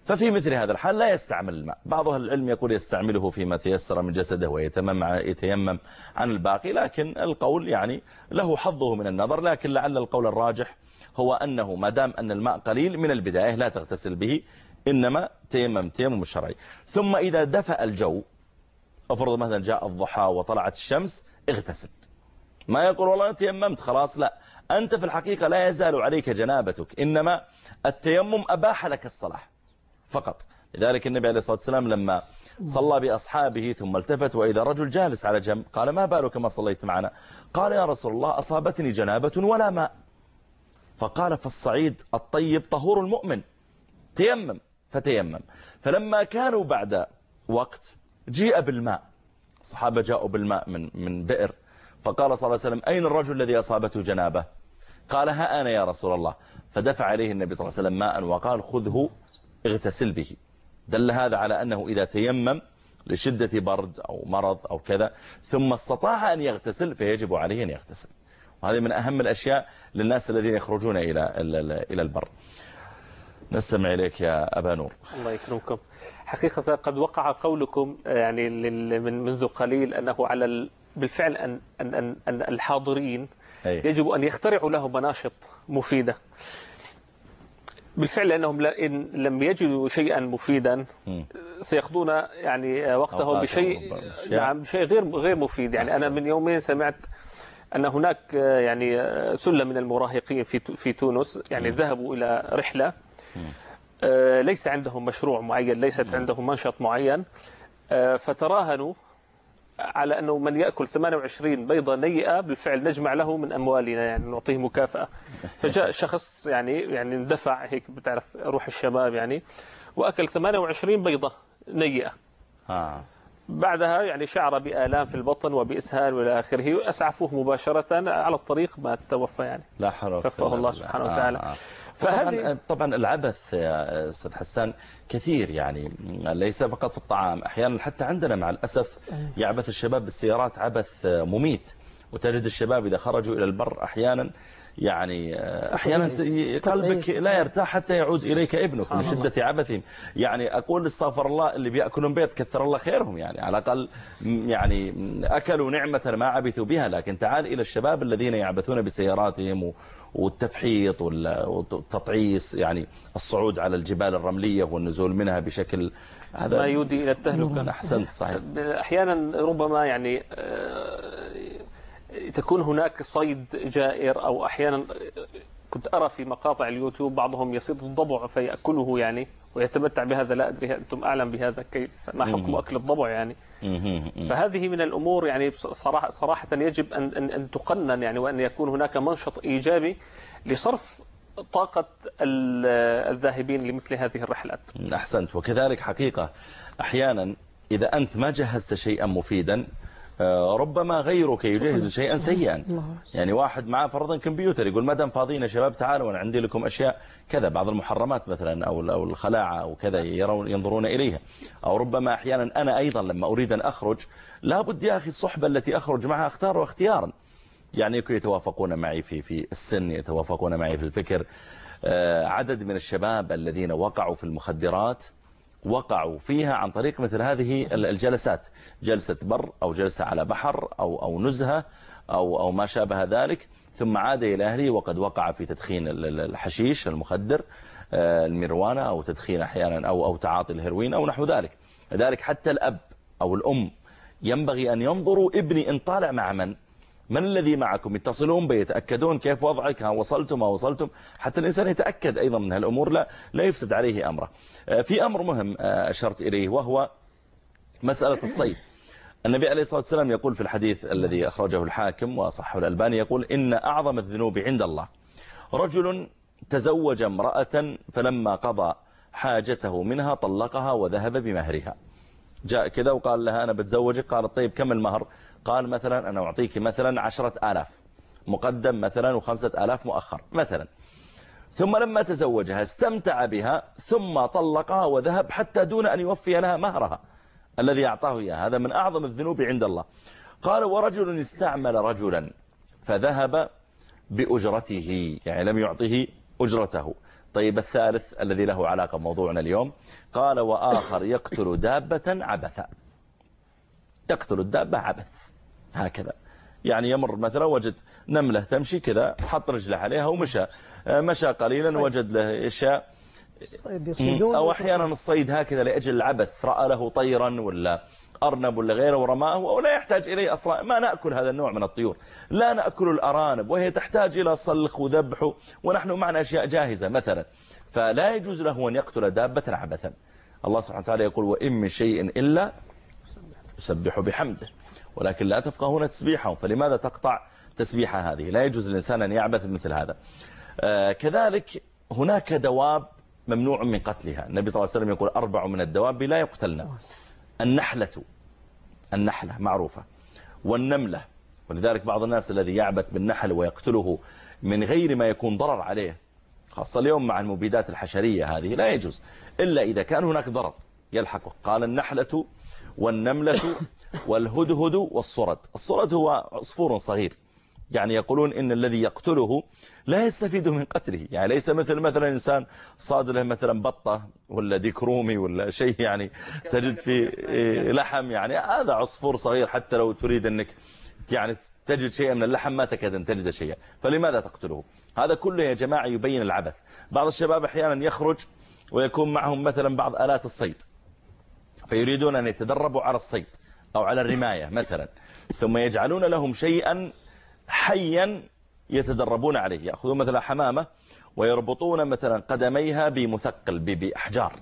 ففي مثل هذا الحال لا يستعمل الماء. بعض أهل العلم يقول يستعمله فيما تيسر من جسده ويتمم يتيمم عن الباقي لكن القول يعني له حظه من النظر لكن لعل القول الراجح هو أنه ما دام أن الماء قليل من البداية لا تغتسل به إنما تيمم تيمم الشرعي. ثم إذا دفأ الجو افرض مثلا جاء الضحى وطلعت الشمس اغتسل. ما يقول والله تيممت خلاص لا. أنت في الحقيقة لا يزال عليك جنابتك إنما التيمم أباح لك الصلاة فقط. لذلك النبي عليه الصلاة والسلام لما صلى بأصحابه ثم التفت وإذا رجل جالس على جنب قال ما بالك ما صليت معنا؟ قال يا رسول الله أصابتني جنابة ولا ماء. فقال فالصعيد الطيب طهور المؤمن. تيمم. فتيمم. فلما كانوا بعد وقت جيء بالماء الصحابة جاءوا بالماء من من بئر. فقال صلى الله عليه وسلم أين الرجل الذي أصابته جنابة؟ قال ها أنا يا رسول الله. فدفع عليه النبي صلى الله عليه وسلم ماء وقال خذه اغتسل به. دل هذا على أنه إذا تيمم لشدة برد أو مرض أو كذا ثم استطاع أن يغتسل فيجب عليه أن يغتسل. وهذه من أهم الأشياء للناس الذين يخرجون إلى البر. نستمع إليك يا أبا نور. الله يكرمكم. حقيقة قد وقع قولكم يعني من منذ قليل أنه على بالفعل أن, أن, أن, أن الحاضرين أي. يجب أن يخترعوا لهم مناشط مفيدة. بالفعل لأنهم إن لم يجدوا شيئا مفيدا سيقضون يعني وقتهم بشيء نعم بشيء غير غير مفيد. يعني أنا من يومين سمعت أن هناك يعني سلة من المراهقين في في تونس يعني ذهبوا إلى رحلة. آه، ليس عندهم مشروع معين ليست عندهم منشط معين آه، فتراهنوا على أنه من يأكل 28 بيضة نيئة بالفعل نجمع له من أموالنا يعني نعطيه مكافأة فجاء شخص يعني يعني اندفع هيك بتعرف روح الشباب يعني وأكل 28 بيضة نيئة آه. بعدها يعني شعر بآلام في البطن وبإسهال وإلى آخره أسعفوه مباشرة على الطريق ما توفى يعني لا حول ولا قوة الله سبحانه وتعالى آه. آه. فهذه طبعا العبث يا أستاذ حسان كثير يعني ليس فقط في الطعام أحيانا حتى عندنا مع الأسف يعبث الشباب بالسيارات عبث مميت. وتجد الشباب إذا خرجوا إلى البر أحيانا يعني أحيانا قلبك لا يرتاح حتى يعود إليك ابنك من شده عبثهم. يعني أقول استغفر الله اللي بيأكلون بيض كثر الله خيرهم يعني على الأقل يعني أكلوا نعمة ما عبثوا بها. لكن تعال إلى الشباب الذين يعبثون بسياراتهم والتفحيط والتطعيس يعني الصعود على الجبال الرملية والنزول منها بشكل هذا ما يودي إلى التهلكة. أحسنت صحيح. أحيانا ربما يعني آه، تكون هناك صيد جائر أو أحيانا كنت أرى في مقاطع اليوتيوب بعضهم يصيد الضبع فيأكله يعني ويتمتع بهذا لا أدري أنتم أعلم بهذا كيف ما حكم أكل الضبع يعني؟ فهذه من الأمور يعني صراحة, صراحة يجب أن, أن, أن تقنن يعني وأن يكون هناك منشط إيجابي لصرف طاقة الذاهبين لمثل هذه الرحلات. أحسنت. وكذلك حقيقة أحيانا إذا أنت ما جهزت شيئا مفيدا ربما غيرك يجهز شيئا سيئا. يعني واحد معاه فرضا كمبيوتر يقول ما دام فاضيين يا شباب تعالوا أنا عندي لكم أشياء كذا بعض المحرمات مثلا أو أو الخلاعة أو كذا يرون ينظرون إليها. أو ربما أحيانا أنا أيضا لما أريد أن أخرج لابد يا أخي الصحبة التي أخرج معها أختار اختيارا يعني يتوافقون معي في في السن يتوافقون معي في الفكر. آه، عدد من الشباب الذين وقعوا في المخدرات وقعوا فيها عن طريق مثل هذه الجلسات. جلسة بر أو جلسة على بحر أو, أو نزهة أو, أو ما شابه ذلك. ثم عاد إلى أهله وقد وقع في تدخين الحشيش المخدر آه، المروانة أو تدخين أحيانا أو, أو تعاطي الهيروين أو نحو ذلك. لذلك حتى الأب أو الأم ينبغي أن ينظروا ابني إن طالع مع من؟ من الذي معكم؟ يتصلون بيتأكدون كيف وضعك؟ ها وصلتم ما وصلتم. حتى الإنسان يتأكد أيضا من هالأمور. لا, لا يفسد عليه أمره. آه، في أمر مهم آه، أشرت إليه وهو مسألة الصيد. النبي عليه الصلاة والسلام يقول في الحديث الذي أخرجه الحاكم وصحه الألباني يقول إن أعظم الذنوب عند الله. رجل تزوج امرأة فلما قضى حاجته منها طلقها وذهب بمهرها. جاء كذا وقال لها أنا بتزوجك. قالت طيب كم المهر؟ قال مثلا أنا أعطيك مثلا عشرة آلاف مقدم مثلا وخمسة آلاف مؤخر مثلا. ثم لما تزوجها استمتع بها ثم طلقها وذهب حتى دون أن يوفي لها مهرها الذي أعطاه إياه هذا من أعظم الذنوب عند الله. قال ورجل استعمل رجلا فذهب بأجرته. يعني لم يعطه أجرته. طيب الثالث الذي له علاقة بموضوعنا اليوم؟ قال وآخر يقتل دابة عبثا. يقتل الدابة عبث. هكذا. يعني يمر مثلا وجد نملة تمشي كذا حط رجله عليها ومشى. مشى قليلا وجد له يصيدون أو أحيانا الصيد هكذا لأجل العبث رأى له طيرا ولا أرنب ولا غيره ورماه ولا يحتاج إليه أصلا. ما نأكل هذا النوع من الطيور. لا نأكل الأرانب وهي تحتاج إلى صلخ وذبح ونحن معنا أشياء جاهزة مثلا. فلا يجوز له أن يقتل دابة عبثا. الله سبحانه وتعالى يقول وإن من شيء إلا يسبح بحمده. ولكن لا تفقهون تسبيحهم فلماذا تقطع تسبيح هذه؟ لا يجوز للإنسان أن يعبث مثل هذا. آه كذلك هناك دواب ممنوع من قتلها. النبي صلى الله عليه وسلم يقول أربع من الدواب لا يقتلن. النحلة النحلة معروفة والنملة. ولذلك بعض الناس الذي يعبث بالنحل ويقتله من غير ما يكون ضرر عليه خاصة اليوم مع المبيدات الحشرية هذه لا يجوز. إلا إذا كان هناك ضرر يلحقه قال النحلة والنملة والهدهد والصرد. الصرد هو عصفور صغير. يعني يقولون إن الذي يقتله لا يستفيد من قتله. يعني ليس مثل مثلا إنسان صاد له مثلا بطة ولا ديك رومي ولا شيء يعني تجد فيه إيه، لحم. يعني هذا عصفور صغير حتى لو تريد أنك يعني تجد شيئا من اللحم ما تكاد أن تجد شيئا. فلماذا تقتله؟ هذا كله يا جماعة يبين العبث. بعض الشباب أحيانا يخرج ويكون معهم مثلا بعض آلات الصيد. فيريدون أن يتدربوا على الصيد أو على الرماية مثلا ثم يجعلون لهم شيئا حيا يتدربون عليه يأخذون مثلا حمامة ويربطون مثلا قدميها بمثقل بأحجار.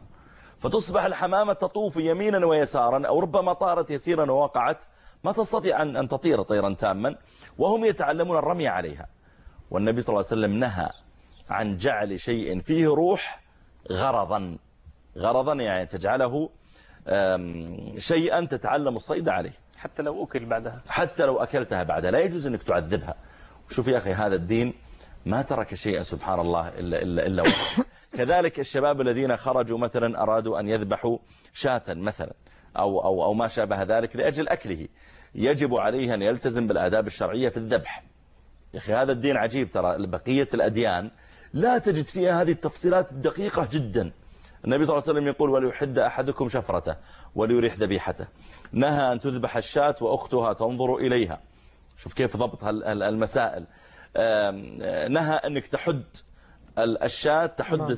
فتصبح الحمامة تطوف يمينا ويسارا أو ربما طارت يسيرا ووقعت ما تستطيع أن تطير طيرا تاما وهم يتعلمون الرمي عليها. والنبي صلى الله عليه وسلم نهى عن جعل شيء فيه روح غرضا. غرضا يعني تجعله شيئا تتعلم الصيد عليه. حتى لو أكل بعدها. حتى لو أكلتها بعدها. لا يجوز أنك تعذبها. شوف يا أخي هذا الدين ما ترك شيئا سبحان الله إلا, إلا, إلا وحده. كذلك الشباب الذين خرجوا مثلا أرادوا أن يذبحوا شاة مثلا أو, أو, أو ما شابه ذلك لأجل أكله. يجب عليه أن يلتزم بالآداب الشرعية في الذبح. يا أخي هذا الدين عجيب ترى. بقية الأديان لا تجد فيها هذه التفصيلات الدقيقة جدا. النبي صلى الله عليه وسلم يقول وليحد أحدكم شفرته وليريح ذبيحته. نهى أن تذبح الشاة وأختها تنظر إليها. شوف كيف ضبط المسائل. نهى أنك تحد الشاة تحد نعم.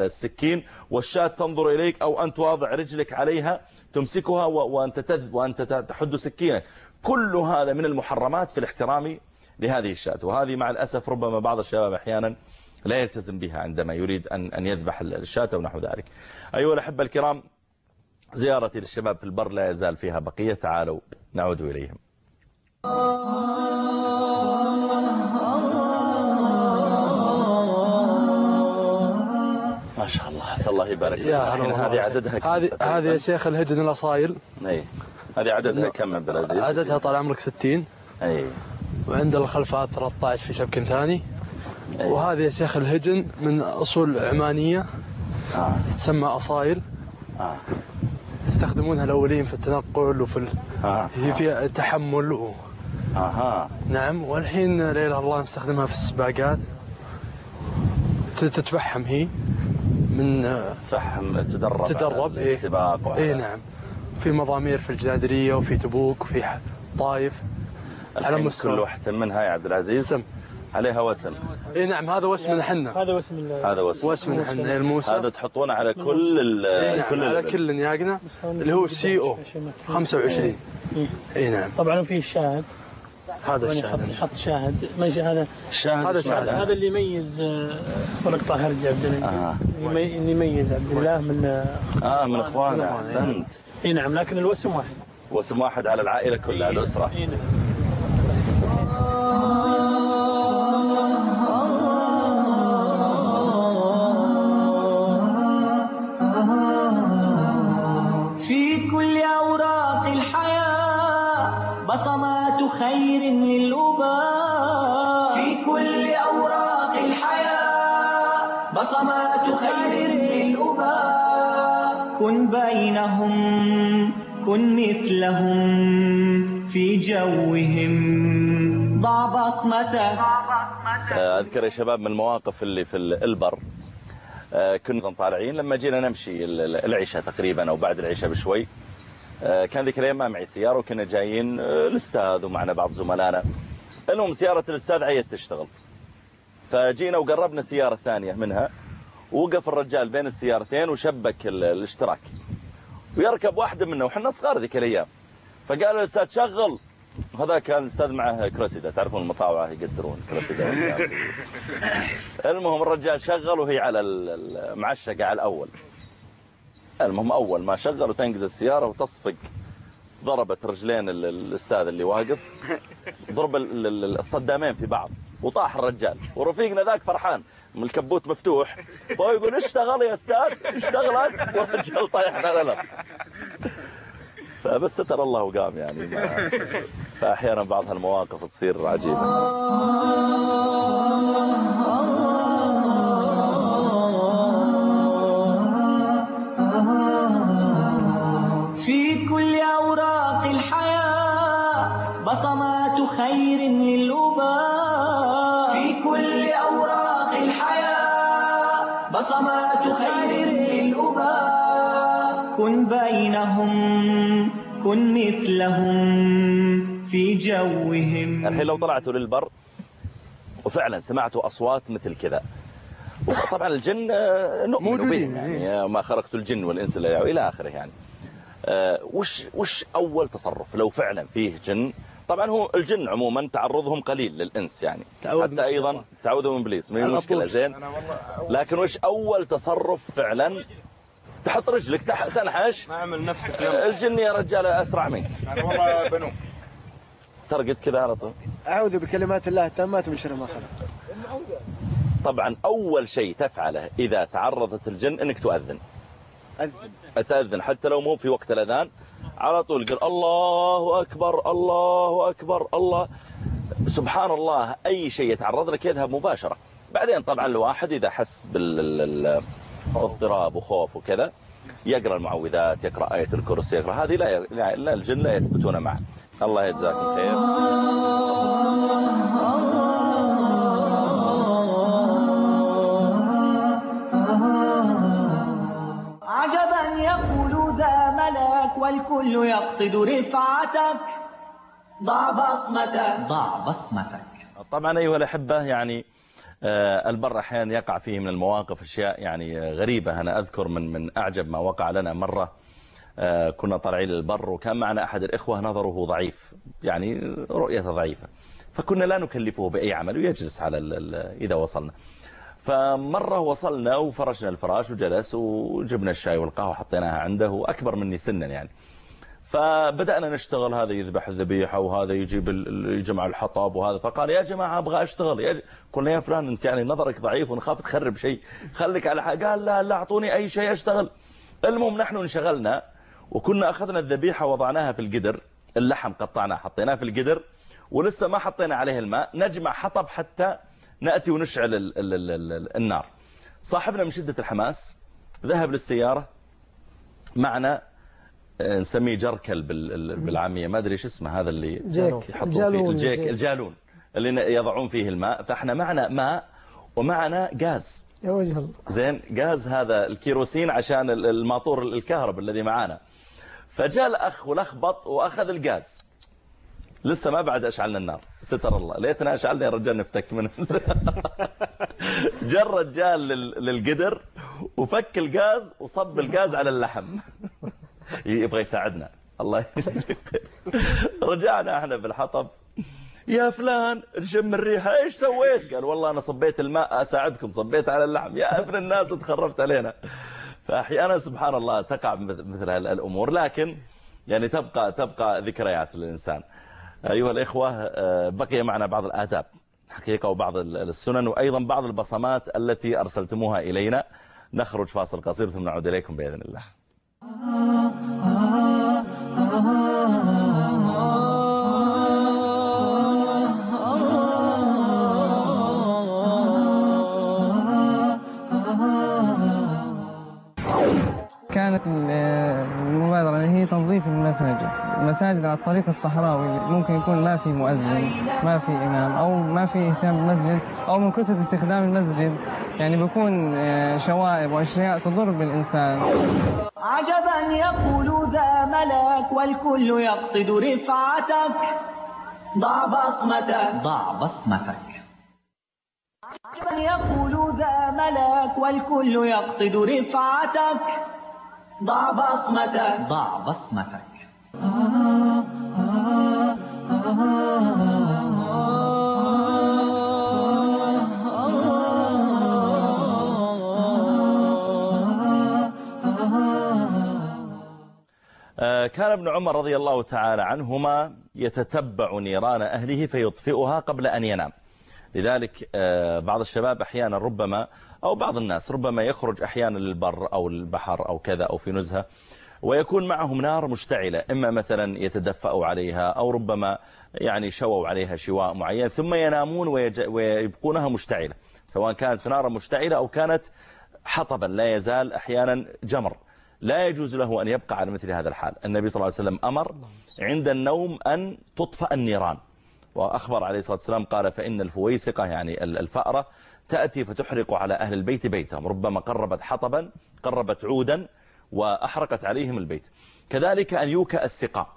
السكين والشاة تنظر إليك أو أن تضع رجلك عليها تمسكها وأنت, تحد سكينك كل هذا من المحرمات في الاحترام لهذه الشاة. وهذه مع الأسف ربما بعض الشباب أحيانا لا يلتزم بها عندما يريد أن أن يذبح الشاة ونحو ذلك. أيها الأحبة الكرام زيارتي للشباب في البر لا يزال فيها بقية. تعالوا نعود إليهم. ما شاء الله عسى الله يبارك يا هذه عددها كم؟ هذه هذه يا شيخ الهجن الأصايل. أي. هذه عددها كم عبد العزيز؟ عددها طال عمرك 60 أي. وعند الخلفات 13 في شبك ثاني. وهذه يا شيخ الهجن من أصول عمانية آه. تسمى أصايل آه. يستخدمونها الأولين في التنقل وفي ال... آه. هي فيها تحمل و... آه. نعم والحين لا إله إلا الله نستخدمها في السباقات تتفحم هي من تفحم تدرب تدرب إيه السباق إيه نعم في مضامير في الجادرية وفي تبوك وفي طايف على مستوى كل واحدة منها يا عبد العزيز سم عليها وسم. اي نعم هذا وسمنا حنا هذا واسم ال- هذا وسم. وسمنا حنا الموسى هذا تحطونه على كل ال اي نعم كل على كل نياقنا اللي هو السي أو 25 اي نعم. طبعا وفيه الشاهد هذا الشاهد. يحط شاهد. ماشي هذا الشاهد هذا إيش شاهد. معناه؟ هذا اللي يميز آه، فرق طاهر عبد العزيز. آه. اللي يميز عبد الله من آه من إخوانه. أحسنت. اي نعم لكن الوسم واحد. واسم واحد على العائلة كلها الأسرة. اي نعم. كن مثلهم في جوهم. ضع بصمتك آه، أذكر يا شباب من المواقف اللي في ال- البر. آه، كنا طالعين لما جينا نمشي ال- ال- العشاء تقريبا أو بعد العشاء بشوي. آه، كان ذيك الأيام ما معي سيارة وكنا جايين الأستاذ ومعنا بعض زملائنا. المهم سيارة الأستاذ عيت تشتغل. فجينا وقربنا سياره ثانية منها ووقف الرجال بين السيارتين وشبك ال- الاشتراك. ويركب واحدة منا وحنا صغار ذيك الأيام. فقال الاستاذ شغل. هذا كان الأستاذ معه كراسيدا تعرفون المطاوعة يقدرون والكلام. المهم الرجال شغل وهي على ال- ال- معشقه على الأول. المهم أول ما شغل وتنقز السيارة وتصفق ضربت رجلين ال- ال- الأستاذ اللي واقف ضرب ال- ال- الصدامين في بعض. وطاح الرجال. ورفيقنا ذاك فرحان. من الكبوت مفتوح. فهو يقول اشتغل يا أستاذ. اشتغلت. والرجال طايح على فبس ستر الله وقام يعني. ما فأحيانا بعض هالمواقف تصير عجيبة. في كل أوراق الحياة بصمات خير للأباء. بصمات خير للأباء كن بينهم كن مثلهم في جوهم. الحين لو طلعتوا للبر وفعلا سمعتوا أصوات مثل كذا. وطبعا الجن آه، نؤمن بهم. يعني ما خلقت الجن والإنس إلى آخره يعني. آه، وش وش أول تصرف؟ لو فعلا فيه جن طبعا هو الجن عموما تعرضهم قليل للإنس يعني. حتى أيضا. تعوذوا من إبليس ما هي مشكلة زين. لكن وش أول تصرف فعلا؟ تحط رجلك تح- تنحش ما عمل نفسك الجن يا رجال أسرع منك. والله بنو. ترقد كذا على طول. أعوذ بكلمات الله التامات من شر ما خلق. طبعا أول شيء تفعله إذا تعرضت الجن أنك تؤذن. أذن. تأذن حتى لو مو في وقت الأذان على طول قل الله أكبر الله أكبر الله. سبحان الله أي شيء يتعرض لك يذهب مباشرة. بعدين طبعا الواحد إذا حس بالاضطراب وخوف وكذا يقرأ المعوذات يقرأ آية الكرسي يقرأ هذه لا. لا لا الجن لا يثبتون معه. الله يجزاكم خير. عجبا يقول ذا ملك والكل يقصد رفعتك. ضع بصمتك. ضع بصمتك. طبعا أيها الأحبة يعني آه، البر أحيانا يقع فيه من المواقف أشياء يعني غريبة. أنا أذكر من من أعجب ما وقع لنا مرة آه، كنا طالعين للبر وكان معنا أحد الإخوة نظره ضعيف يعني رؤيته ضعيفة فكنا لا نكلفه بأي عمل ويجلس على إذا وصلنا. فمرة وصلنا وفرشنا الفراش وجلس وجبنا الشاي والقهوة وحطيناها عنده وأكبر مني سنا يعني. فبدأنا نشتغل هذا يذبح الذبيحة وهذا يجيب يجمع الحطب وهذا. فقال يا جماعة أبغى أشتغل. يا. قلنا يا فلان أنت يعني نظرك ضعيف ونخاف تخرب شيء. خليك على حق قال لا لا أعطوني أي شيء أشتغل. المهم نحن انشغلنا وكنا أخذنا الذبيحة وضعناها في القدر. اللحم قطعناه حطيناه في القدر ولسه ما حطينا عليه الماء. نجمع حطب حتى نأتي ونشعل ال ال ال ال النار صاحبنا من شدة الحماس ذهب للسيارة معنا آه، نسميه جركل بال- بالعامية ما أدري إيش اسمه هذا اللي. يحطون فيه الجالون. الجيك. الجالون اللي يضعون فيه الماء فإحنا معنا ماء ومعنا غاز يا وجه الله زين غاز هذا الكيروسين عشان ال- الماطور الكهرب الذي معانا فجاء الأخ ولخبط وأخذ الغاز لسه ما بعد أشعلنا النار ستر الله. ليتنا أشعلنا يا رجال نفتك منه جاء الرجال لل- للقدر وفك الغاز وصب الغاز على اللحم. يبغى يساعدنا. الله يجزيك. رجعنا إحنا بالحطب. يا فلان نشم الريحة. إيش سويت؟ قال والله أنا صبيت الماء أساعدكم صبيت على اللحم. يا ابن الناس تخربت علينا. فأحيانا سبحان الله تقع مث- مثل هذه الأمور لكن يعني تبقى تبقى ذكريات للإنسان. أيها الإخوة آه، بقي معنا بعض الآداب حقيقة وبعض ال- السنن وأيضا بعض البصمات التي أرسلتموها إلينا. نخرج فاصل قصير ثم نعود إليكم بإذن الله. كانت المبادرة اللي هي تنظيف المساجد. المساجد على الطريق الصحراوي ممكن يكون ما في مؤذن ما في إمام أو ما في إهتمام بالمسجد أو من كثرة استخدام المسجد. يعني بيكون آه، شوائب وأشياء تضر بالإنسان. عجبا يقول ذا ملك والكل يقصد رفعتك. ضع بصمتك. ضع بصمتك. عجبا يقول ذا ملك والكل يقصد رفعتك. ضع بصمتك. ضع بصمتك. آه، كان ابن عمر رضي الله تعالى عنهما يتتبع نيران أهله فيطفئها قبل أن ينام. لذلك آه، بعض الشباب أحيانا ربما أو بعض الناس ربما يخرج أحيانا للبر أو البحر أو كذا أو في نزهة ويكون معهم نار مشتعلة إما مثلا يتدفأوا عليها أو ربما يعني شووا عليها شواء معين ثم ينامون ويبقونها مشتعلة سواء كانت نارا مشتعلة أو كانت حطبا لا يزال أحيانا جمر. لا يجوز له أن يبقى على مثل هذا الحال. النبي صلى الله عليه وسلم أمر عند النوم أن تطفأ النيران. وأخبر عليه الصلاة والسلام قال فإن الفويسقة يعني ال- الفأرة تأتي فتحرق على أهل البيت بيتهم. ربما قربت حطبا قربت عودا وأحرقت عليهم البيت. كذلك أن يوكأ السقاء.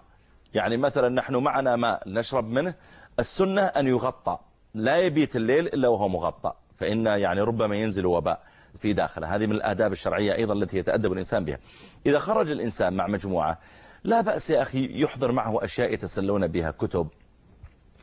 يعني مثلا نحن معنا ماء نشرب منه السنة أن يغطى. لا يبيت الليل إلا وهو مغطى. فإن يعني ربما ينزل وباء في داخله. هذه من الآداب الشرعية أيضا التي يتأدب الإنسان بها. إذا خرج الإنسان مع مجموعة لا بأس يا أخي يحضر معه أشياء يتسلون بها كتب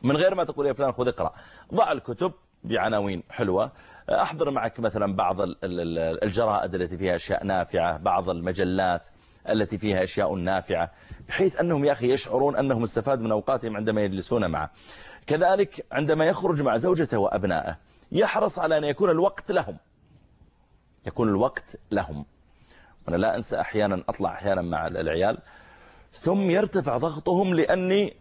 من غير ما تقول يا فلان خذ اقرأ. ضع الكتب بعناوين حلوة. أحضر معك مثلا بعض ال- ال- ال- الجرائد التي فيها أشياء نافعة بعض المجلات التي فيها أشياء نافعة بحيث أنهم يا أخي يشعرون أنهم استفادوا من أوقاتهم عندما يجلسون معه. كذلك عندما يخرج مع زوجته وأبنائه يحرص على أن يكون الوقت لهم. يكون الوقت لهم. أنا لا أنسى أحيانا أطلع أحيانا مع العيال. ثم يرتفع ضغطهم لأني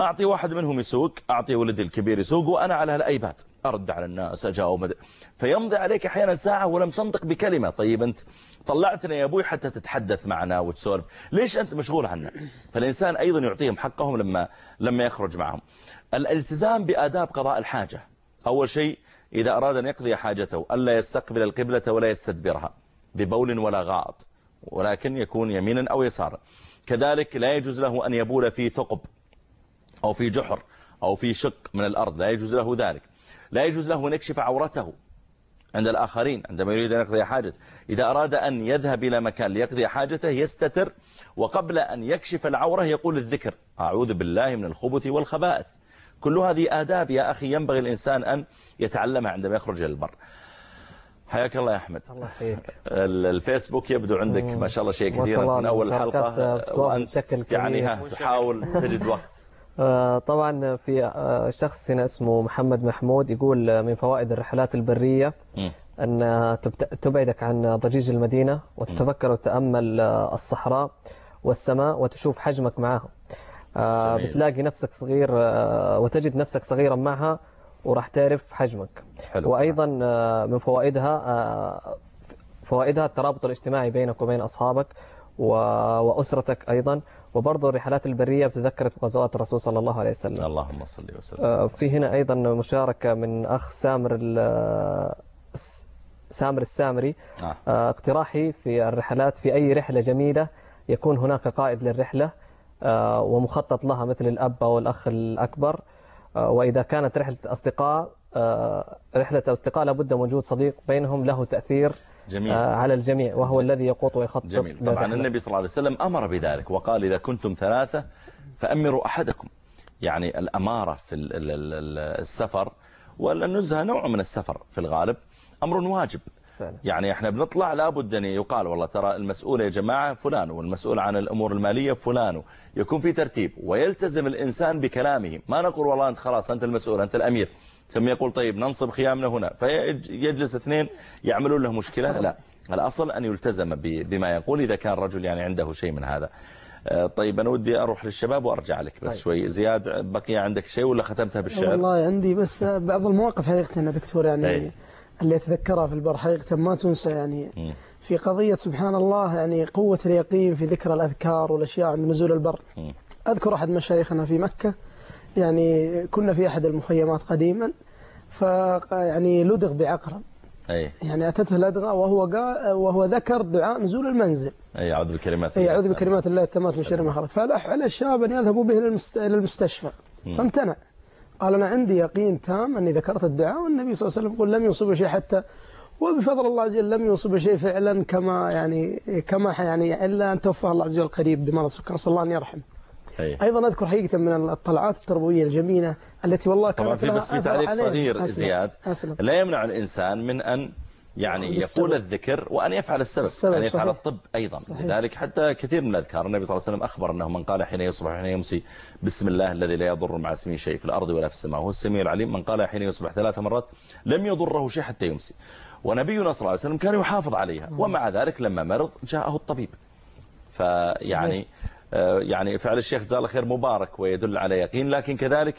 أعطي واحد منهم يسوق أعطي ولدي الكبير يسوق وأنا على الأيباد أرد على الناس أجاوب. فيمضي عليك أحيانا ساعة ولم تنطق بكلمة. طيب أنت طلعتنا يا أبوي حتى تتحدث معنا وتسولف. ليش أنت مشغول عنا؟ فالإنسان أيضا يعطيهم حقهم لما لما يخرج معهم. الالتزام بآداب قضاء الحاجة. أول شيء إذا أراد أن يقضي حاجته ألا يستقبل القبلة ولا يستدبرها. ببول ولا غائط. ولكن يكون يمينا أو يسارا. كذلك لا يجوز له أن يبول في ثقب. أو في جحر أو في شق من الأرض لا يجوز له ذلك. لا يجوز له أن يكشف عورته عند الآخرين عندما يريد أن يقضي حاجته. إذا أراد أن يذهب إلى مكان ليقضي حاجته يستتر وقبل أن يكشف العورة يقول الذكر أعوذ بالله من الخبث والخبائث. كل هذه آداب يا أخي ينبغي الإنسان أن يتعلمها عندما يخرج إلى البر. حياك الله يا أحمد. الله ال- الفيسبوك يبدو عندك ما شاء الله شيء كثير. من أول المشاركات حلقة بتتواصل وأنت. يعني تحاول تجد وقت. طبعا في آه، شخص هنا اسمه محمد محمود يقول آه، من فوائد الرحلات البرية. أن تبعدك عن ضجيج المدينة وتتفكر وتتأمل آه، الصحراء والسماء وتشوف حجمك معها آه، جميل. بتلاقي نفسك صغير آه، وتجد نفسك صغيرا معها وراح تعرف حجمك حلو. وأيضا آه، من فوائدها آه، فوائدها الترابط الاجتماعي بينك وبين أصحابك وأسرتك أيضا وبرضه الرحلات البرية بتذكرك بغزوات الرسول صلى الله عليه وسلم. اللهم صل وسلم. آه، في هنا أيضا مشاركة من أخ سامر سامر السامري. آه. آه، اقتراحي في الرحلات في أي رحلة جميلة يكون هناك قائد للرحلة آه، ومخطط لها مثل الأب أو الأخ الأكبر. وإذا كانت رحلة أصدقاء رحلة أصدقاء لابد من وجود صديق بينهم له تأثير جميل. آه، على الجميع وهو الذي يقود ويخطط جميل طبعا. النبي صلى الله عليه وسلم أمر بذلك وقال إذا كنتم ثلاثة فأمروا أحدكم يعني الأمارة في ال- ال- ال- السفر والنزهة نوع من السفر في الغالب أمر واجب فعلا. يعني إحنا بنطلع لابد أن يقال والله ترى المسؤول يا جماعة فلان والمسؤول عن الأمور المالية فلان يكون في ترتيب ويلتزم الإنسان بكلامه ما نقول والله أنت خلاص أنت المسؤول أنت الأمير ثم يقول طيب ننصب خيامنا هنا فيجلس اثنين يعملون له مشكلة لا الأصل أن يلتزم بما يقول إذا كان رجل يعني عنده شيء من هذا آه، طيب أنا ودي أروح للشباب وأرجع لك بس طيب. شوي زياد بقي عندك شيء ولا ختمتها بالشعر والله عندي بس بعض المواقف حقيقة يا دكتور يعني أي. اللي أتذكرها في البر حقيقة ما تنسى يعني مم. في قضية سبحان الله يعني قوة اليقين في ذكر الأذكار والأشياء عند نزول البر مم. أذكر أحد مشايخنا في مكة يعني كنا في أحد المخيمات قديما ف يعني لدغ بعقرب. أي. يعني أتته لدغة وهو قا وهو ذكر دعاء نزول المنزل. أي أعوذ بكلمات أي الله. أعوذ بكلمات الله التامات من شر ما خلق. فألح على الشاب أن يذهبوا به إلى المستشفى فامتنع. قال أنا عندي يقين تام أني ذكرت الدعاء والنبي صلى الله عليه وسلم يقول لم يصب شيء حتى وبفضل الله عز وجل لم يصب شيء فعلا كما يعني كما يعني إلا أن توفاه الله عز وجل قريب بمرض السكر. نسال الله أن يرحمه. أي. أيضا أذكر حقيقة من الطلعات التربوية الجميلة التي والله كانت طبعا في بس في تعليق. صغير أسلم. زياد أسلم. لا يمنع الإنسان من أن يعني. يقول الذكر وأن يفعل السبب, السبب، أن يفعل صحيح. الطب أيضا صحيح. لذلك حتى كثير من الأذكار النبي صلى الله عليه وسلم أخبر أنه من قال حين يصبح وحين يمسي بسم الله الذي لا يضر مع اسمه شيء في الأرض ولا في السماء هو السميع العليم من قال حين يصبح ثلاث مرات لم يضره شيء حتى يمسي ونبينا صلى الله عليه وسلم كان يحافظ عليها ومع ذلك لما مرض جاءه الطبيب فيعني يعني فعل الشيخ جزاه الله خير مبارك ويدل على يقين لكن كذلك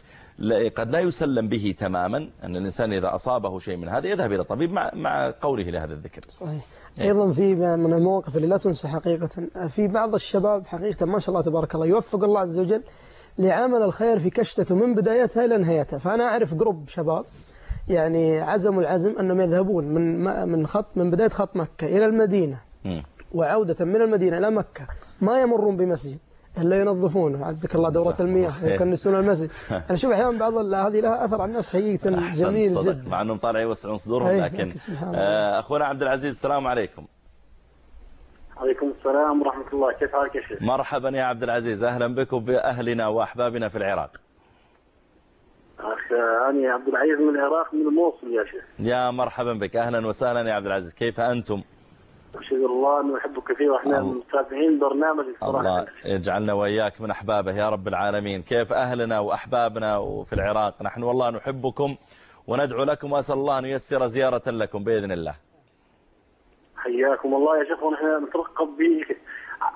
قد لا يسلم به تماما أن الإنسان إذا أصابه شيء من هذا يذهب إلى الطبيب مع مع قوله لهذا الذكر. صحيح. أيضا في من المواقف اللي لا تنسى حقيقة في بعض الشباب حقيقة ما شاء الله تبارك الله يوفق الله عز وجل لعمل الخير في كشتته من بدايتها إلى نهايتها. فأنا أعرف جروب شباب يعني عزموا العزم أنهم يذهبون من من خط من بداية خط مكة إلى المدينة مم. وعودة من المدينة إلى مكة. ما يمرون بمسجد إلا ينظفونه. عزك الله دورة المياه الله خير. ويكنسون المسجد أنا أشوف أحيانا بعض ال- هذه لها أثر على النفس حقيقة أحسن جميل صدق جدا مع أنهم طالع يوسعون صدورهم أي، لكن. آه، أخونا عبد العزيز السلام عليكم. عليكم السلام ورحمة الله. كيف حالك يا شيخ؟ مرحبا يا عبد العزيز. أهلا بك وبأهلنا وأحبابنا في العراق. أخ أنا عبد العزيز من العراق من الموصل يا شيخ. يا مرحبا بك. أهلا وسهلا يا عبد العزيز. كيف أنتم؟ أشهد الله أنه أحبك كثير وإحنا. متابعين برنامجك صراحة الله يجعلنا وإياك من أحبابه يا رب العالمين. كيف أهلنا وأحبابنا في العراق؟ نحن والله نحبكم وندعو لكم وأسأل الله أن ييسر زيارة لكم بإذن الله. حياكم الله يا شيخ ونحن نترقب به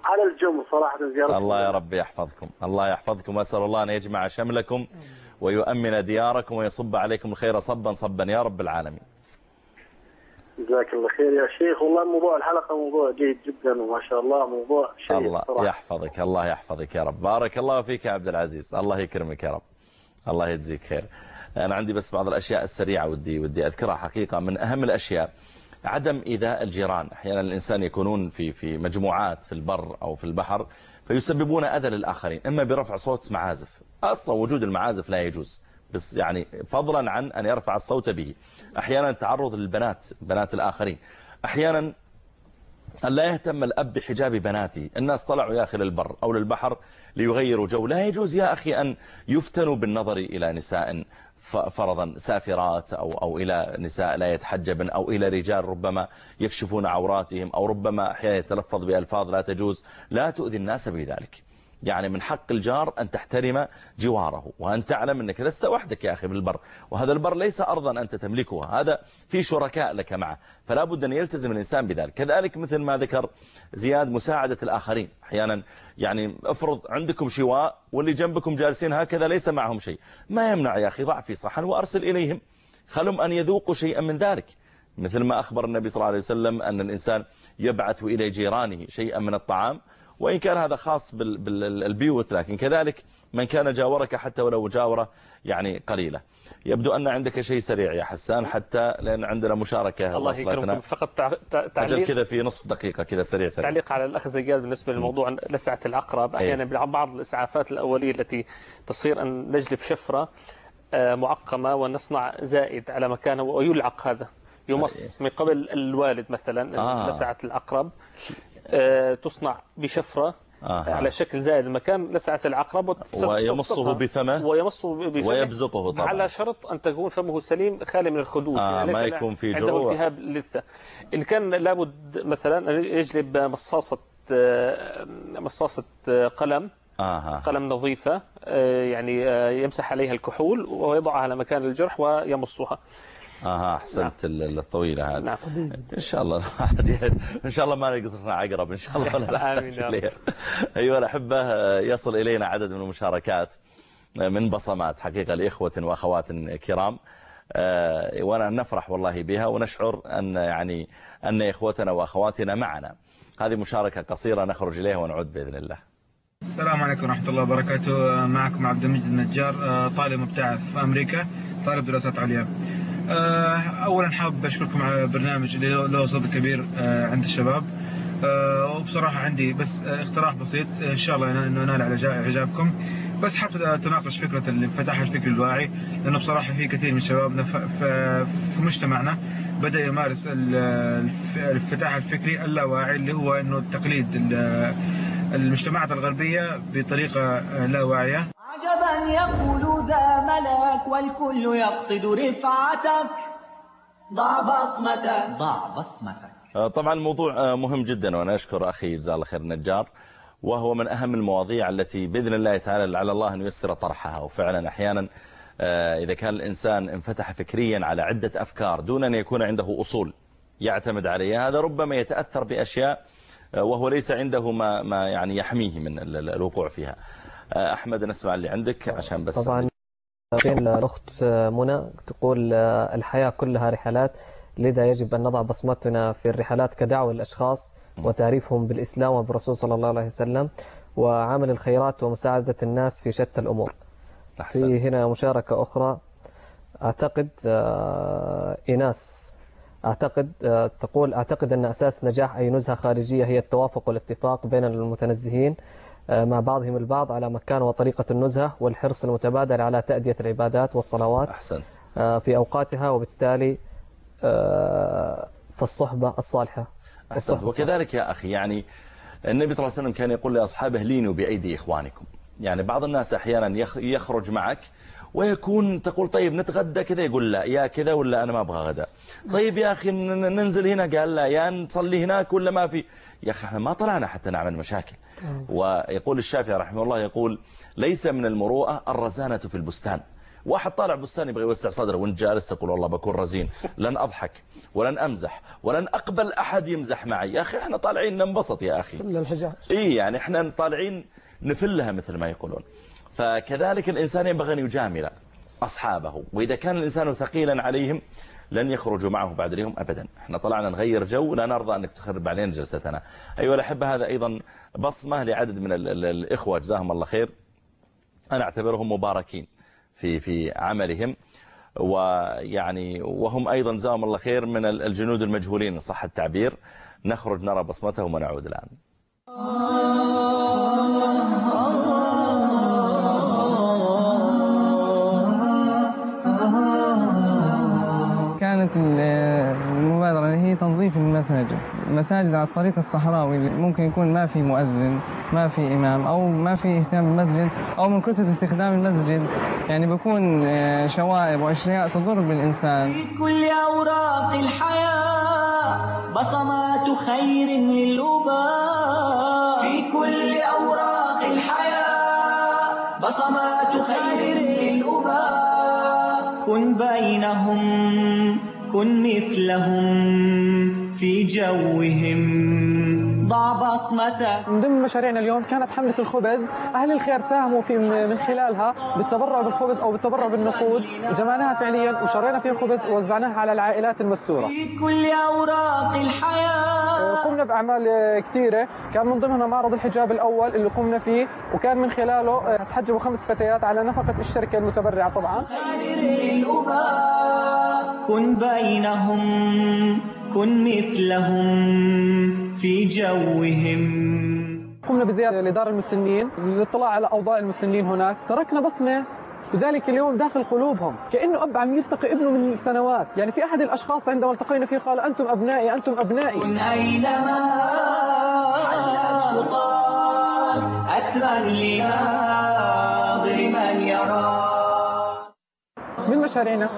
على الجمر صراحة زيارة. الله يا رب يحفظكم. الله يحفظكم وأسأل الله أن يجمع شملكم ويؤمن دياركم ويصب عليكم الخير صبا صبا يا رب العالمين. جزاك الله خير يا شيخ. والله موضوع الحلقة موضوع جيد جدا وما شاء الله موضوع شيق الله صراحة. يحفظك الله يحفظك يا رب. بارك الله فيك يا عبد العزيز. الله يكرمك يا رب. الله يجزيك خير. أنا عندي بس بعض الأشياء السريعة ودي ودي أذكرها حقيقة. من أهم الأشياء عدم إيذاء الجيران. أحيانا الإنسان يكونون في في مجموعات في البر أو في البحر فيسببون أذى للآخرين إما برفع صوت معازف. أصلا وجود المعازف لا يجوز. بس يعني فضلا عن أن يرفع الصوت به. أحيانا التعرض للبنات بنات الآخرين. أحيانا أن لا يهتم الأب بحجاب بناته. الناس طلعوا يا أخي للبر أو للبحر ليغيروا جو. لا يجوز يا أخي أن يفتنوا بالنظر إلى نساء فرضا سافرات أو, أو إلى نساء لا يتحجبن أو إلى رجال ربما يكشفون عوراتهم أو ربما أحيانا يتلفظ بألفاظ لا تجوز. لا تؤذي الناس بذلك. يعني من حق الجار أن تحترم جواره وأن تعلم أنك لست وحدك يا أخي بالبر. وهذا البر ليس أرضا أنت تملكها. هذا في شركاء لك معه. فلا بد أن يلتزم الإنسان بذلك. كذلك مثل ما ذكر زياد مساعدة الآخرين. أحيانا يعني افرض عندكم شواء واللي جنبكم جالسين هكذا ليس معهم شيء. ما يمنع يا أخي ضع في صحن وأرسل إليهم. خلهم أن يذوقوا شيئا من ذلك. مثل ما أخبر النبي صلى الله عليه وسلم أن الإنسان يبعث إلى جيرانه شيئا من الطعام وإن كان هذا خاص بال- بال- بالبيوت لكن كذلك من كان جاورك حتى ولو مجاورة يعني قليلة. يبدو أن عندك شيء سريع يا حسان حتى لأن عندنا مشاركة الله يكرمكم. فقط تع- تع- أجل تعليق. كذا في نصف دقيقة كذا سريع سريع. تعليق على الأخ زياد بالنسبة لموضوع لسعة العقرب أحيانا بعض الإسعافات الأولية التي تصير أن نجلب شفرة آه، معقمة ونصنع زائد على مكانه ويلعق هذا يمص من قبل الوالد مثلا آه. لسعة العقرب تصنع بشفرة آه. على شكل زائد المكان لسعة العقرب ويمصه. بفمه ويمصه بفمه ويبزقه طبعا على شرط أن تكون فمه سليم خالي من الخدوش آه، يعني ما يكون في عنده جروح. التهاب لثة إن كان لابد مثلا أن يجلب مصاصة آه، مصاصة آه، قلم آه. قلم نظيفة آه، يعني آه، يمسح عليها الكحول ويضعها على مكان الجرح ويمصها آها أحسنت نعم. الطويلة هذه. نعم إن شاء الله إن شاء الله ما نقصرنا عقرب إن شاء الله ولا آمين نحتاج يا رب. اليها ايها الأحبة يصل إلينا عدد من المشاركات من بصمات حقيقة لإخوة وأخوات كرام. آه، وأنا نفرح والله بها ونشعر أن يعني أن إخوتنا وأخواتنا معنا. هذه مشاركة قصيرة نخرج إليها ونعود بإذن الله. السلام عليكم ورحمة الله وبركاته. معكم عبد المجيد النجار آه، طالب مبتعث في أمريكا طالب دراسات عليا. آه، أولا حاب أشكركم على برنامج اللي له- صدى كبير آه، عند الشباب. آه، وبصراحة عندي بس اقتراح بسيط. إن شاء الله إنه ينال على جا- إعجابكم. بس حاب تناقش فكرة الانفتاح الفكري الواعي لأنه بصراحة في كثير من شبابنا في مجتمعنا بدأ يمارس الانفتاح الفكري اللاواعي اللي هو إنه تقليد ال- المجتمعات الغربية بطريقة لا واعية عجبا يقول ذا ملك والكل يقصد رفعتك. ضع بصمتك. ضع بصمتك. آه، طبعا الموضوع آه، مهم جدا وأنا أشكر أخي جزاه الله خير النجار وهو من أهم المواضيع التي بإذن الله تعالى على الله أن ييسر طرحها. وفعلا أحيانا آه، إذا كان الإنسان انفتح فكريا على عدة أفكار دون أن يكون عنده أصول يعتمد عليها هذا ربما يتأثر بأشياء آه، وهو ليس عنده ما ما يعني يحميه من ال- ال- الوقوع فيها. آه، أحمد نسمع اللي عندك عشان بس طبعا. الأخت منى تقول آه، الحياة كلها رحلات لذا يجب أن نضع بصمتنا في الرحلات كدعوة للأشخاص وتعريفهم بالإسلام وبالرسول صلى الله عليه وسلم وعمل الخيرات ومساعدة الناس في شتى الأمور. في هنا مشاركة أخرى. أعتقد آه، إيناس أعتقد تقول أعتقد أن أساس نجاح أي نزهة خارجية هي التوافق والاتفاق بين المتنزهين. مع بعضهم البعض على مكان وطريقة النزهة والحرص المتبادل على تأدية العبادات والصلوات أحسنت. في أوقاتها وبالتالي آه، فالصحبة الصالحة. أحسنت. وكذلك يا أخي يعني النبي صلى الله عليه وسلم كان يقول لأصحابه لينوا بأيدي إخوانكم. يعني بعض الناس أحيانا يخ- يخرج معك ويكون تقول طيب نتغدى كذا. يقول لا يا كذا ولا أنا ما أبغى غدا. طيب يا أخي ننزل هنا. قال لا يا نصلي هناك ولا ما في؟ يا أخي إحنا ما طلعنا حتى نعمل مشاكل. ويقول الشافعي رحمه الله يقول ليس من المروءة الرزانة في البستان. واحد طالع بستان يبغى يوسع صدره وإنت جالس تقول والله بكون رزين لن أضحك ولن أمزح ولن أقبل أحد يمزح معي. يا أخي إحنا طالعين ننبسط يا أخي. إلا الحجاج. إيه يعني إحنا طالعين نفلها مثل ما يقولون. فكذلك الإنسان ينبغي أن يجامل أصحابه وإذا كان الإنسان ثقيلا عليهم لن يخرجوا معه بعد اليوم أبدا. إحنا طلعنا نغير جو لا نرضى أنك تخرب علينا جلستنا. أيها الأحبة هذا أيضا بصمة لعدد من ال ال الإخوة جزاهم الله خير. أنا أعتبرهم مباركين في في عملهم. ويعني وهم أيضا جزاهم الله خير من ال- الجنود المجهولين صح التعبير. نخرج نرى بصمتهم ونعود الآن. كانت ال- المبادرة اللي هي تنظيف المساجد. المساجد على الطريق الصحراوي ممكن يكون ما في مؤذن ما في إمام أو ما في اهتمام بالمسجد أو من كثرة استخدام المسجد. يعني بكون آه، شوائب وأشياء تضر بالإنسان. في كل أوراق الحياة بصمات خير للأباء في كل أوراق الحياة بصمات خير للأباء كن بينهم. كن مثلهم في جوهم. ضع بصمتك من ضمن مشاريعنا اليوم كانت حملة الخبز. أهل الخير ساهموا في من خلالها بالتبرع بالخبز أو بالتبرع بالنقود وجمعناها فعليا وشرينا فيها خبز ووزعناها على العائلات المستورة. في كل أوراق الحياة. قمنا بأعمال كثيرة كان من ضمنها معرض الحجاب الأول اللي قمنا فيه. وكان من خلاله تحجبوا خمس فتيات على نفقة الشركة المتبرعة طبعا. كن بينهم كن مثلهم في جوهم. قمنا بزيارة لدار المسنين للاطلاع على أوضاع المسنين هناك. تركنا بصمة. بذلك اليوم داخل قلوبهم كأنه أب عم يلتقي ابنه من سنوات. يعني في أحد الأشخاص عندما التقينا فيه قال أنتم أبنائي أنتم أبنائي. كن أينما أسرا لناظر من يرى. من مشاريعنا؟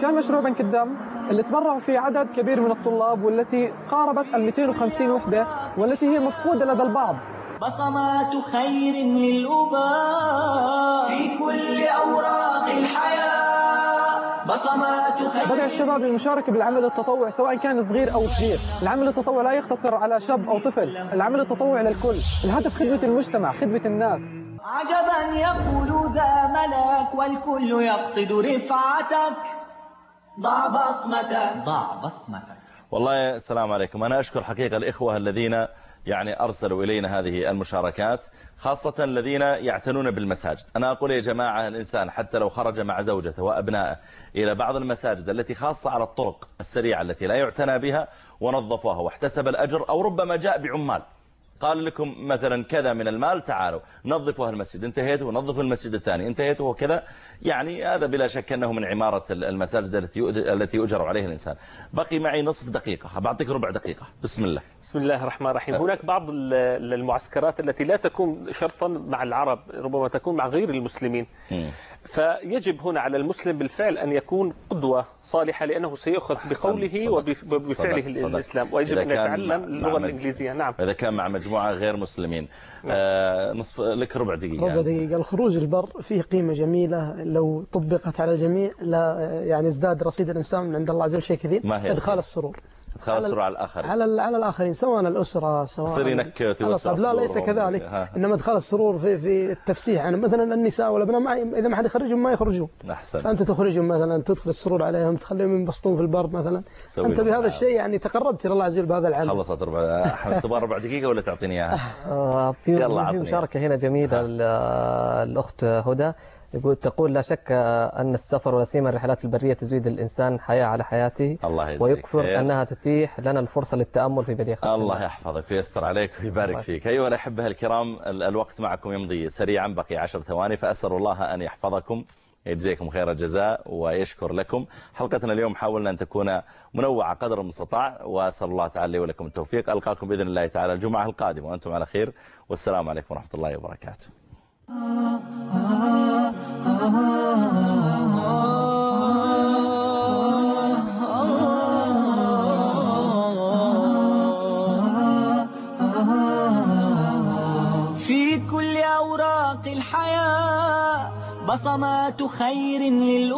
كان مشروع بنك الدم اللي تبرعوا فيه عدد كبير من الطلاب والتي قاربت ال 250 وحدة والتي هي مفقودة لدى البعض. بصمات خير للأباء في كل أوراق الحياة. بصمات خير بدأ الشباب للمشاركة بالعمل التطوعي سواء كان صغير أو كبير. العمل التطوعي لا يقتصر على شاب أو طفل. العمل التطوعي للكل. الهدف خدمة المجتمع خدمة الناس. عجبا يقول ذا ملك والكل يقصد رفعتك. ضع بصمتك. ضع بصمتك. والله السلام عليكم. أنا أشكر حقيقة الإخوة الذين يعني أرسلوا إلينا هذه المشاركات خاصة الذين يعتنون بالمساجد. أنا أقول يا جماعة الإنسان حتى لو خرج مع زوجته وأبنائه إلى بعض المساجد التي خاصة على الطرق السريعة التي لا يعتنى بها ونظفوها واحتسب الأجر أو ربما جاء بعمال. قال لكم مثلا كذا من المال تعالوا نظفوا المسجد انتهيتوا نظفوا المسجد الثاني انتهيتوا وكذا. يعني هذا بلا شك أنه من عمارة المساجد التي التي يؤجر عليها الإنسان. بقي معي نصف دقيقة بعطيك ربع دقيقة. بسم الله. بسم الله الرحمن الرحيم. هناك بعض المعسكرات التي لا تكون شرطا مع العرب ربما تكون مع غير المسلمين. فيجب هنا على المسلم بالفعل أن يكون قدوة صالحة لأنه سيأخذ بقوله وبفعله الإسلام. ويجب أن يتعلم اللغة الإنجليزية. نعم. إذا كان مع مجموعة غير مسلمين. آه نصف لك ربع دقيقة. ربع دقيقة. الخروج البر فيه قيمة جميلة. لو طبقت على الجميع لا يعني ازداد رصيد الإنسان من عند الله عز وجل شيء كثير. ما هي؟ إدخال السرور. السرور على الآخرين. على على الآخرين سواء الأسرة سواء يصير ينكت ويوسع لا ليس كذلك. إنما ادخال السرور في في التفسيح يعني مثلا النساء والأبناء ما إذا ما حد يخرجهم ما يخرجون. أحسن. فأنت تخرجهم مثلا تدخل السرور عليهم تخليهم ينبسطون في البر مثلا. أنت بهذا الشيء يعني تقربت إلى الله عز وجل بهذا العمل. خلصت ربع أحمد تبغى ربع دقيقة ولا تعطيني إياها؟ في في مشاركة هنا جميلة الأخت هدى. يقول تقول لا شك أن السفر ولا سيما الرحلات البرية تزيد الإنسان حياة على حياته الله يجزيك ويكفر خير. أنها تتيح لنا الفرصة للتأمل في بديع خلق الله يحفظك ويستر عليك ويبارك فيك. أيها الأحبة الكرام الوقت معكم يمضي سريعا بقي عشر ثواني فأسأل الله أن يحفظكم يجزيكم خير الجزاء ويشكر لكم. حلقتنا اليوم حاولنا أن تكون منوعة قدر المستطاع وأسأل الله تعالى لي ولكم التوفيق. ألقاكم بإذن الله تعالى الجمعة القادمة وأنتم على خير والسلام عليكم ورحمة الله وبركاته. في كل أوراق الحياة بصمات خير للأباء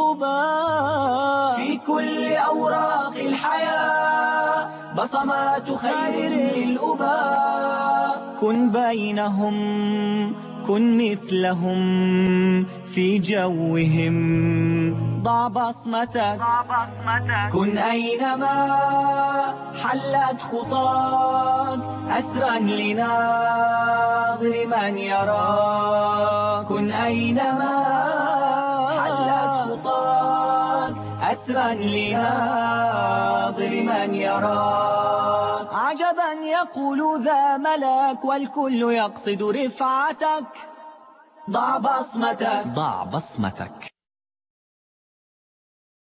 في كل أوراق الحياة بصمات خير للأباء كن بينهم كن مثلهم في جوهم. ضع بصمتك كن أينما حلت خطاك. أسرا لناظر من يراك. كن أينما أسرا لناظر من يراك عجبا يقول ذا ملك والكل يقصد رفعتك. ضع بصمتك. ضع بصمتك.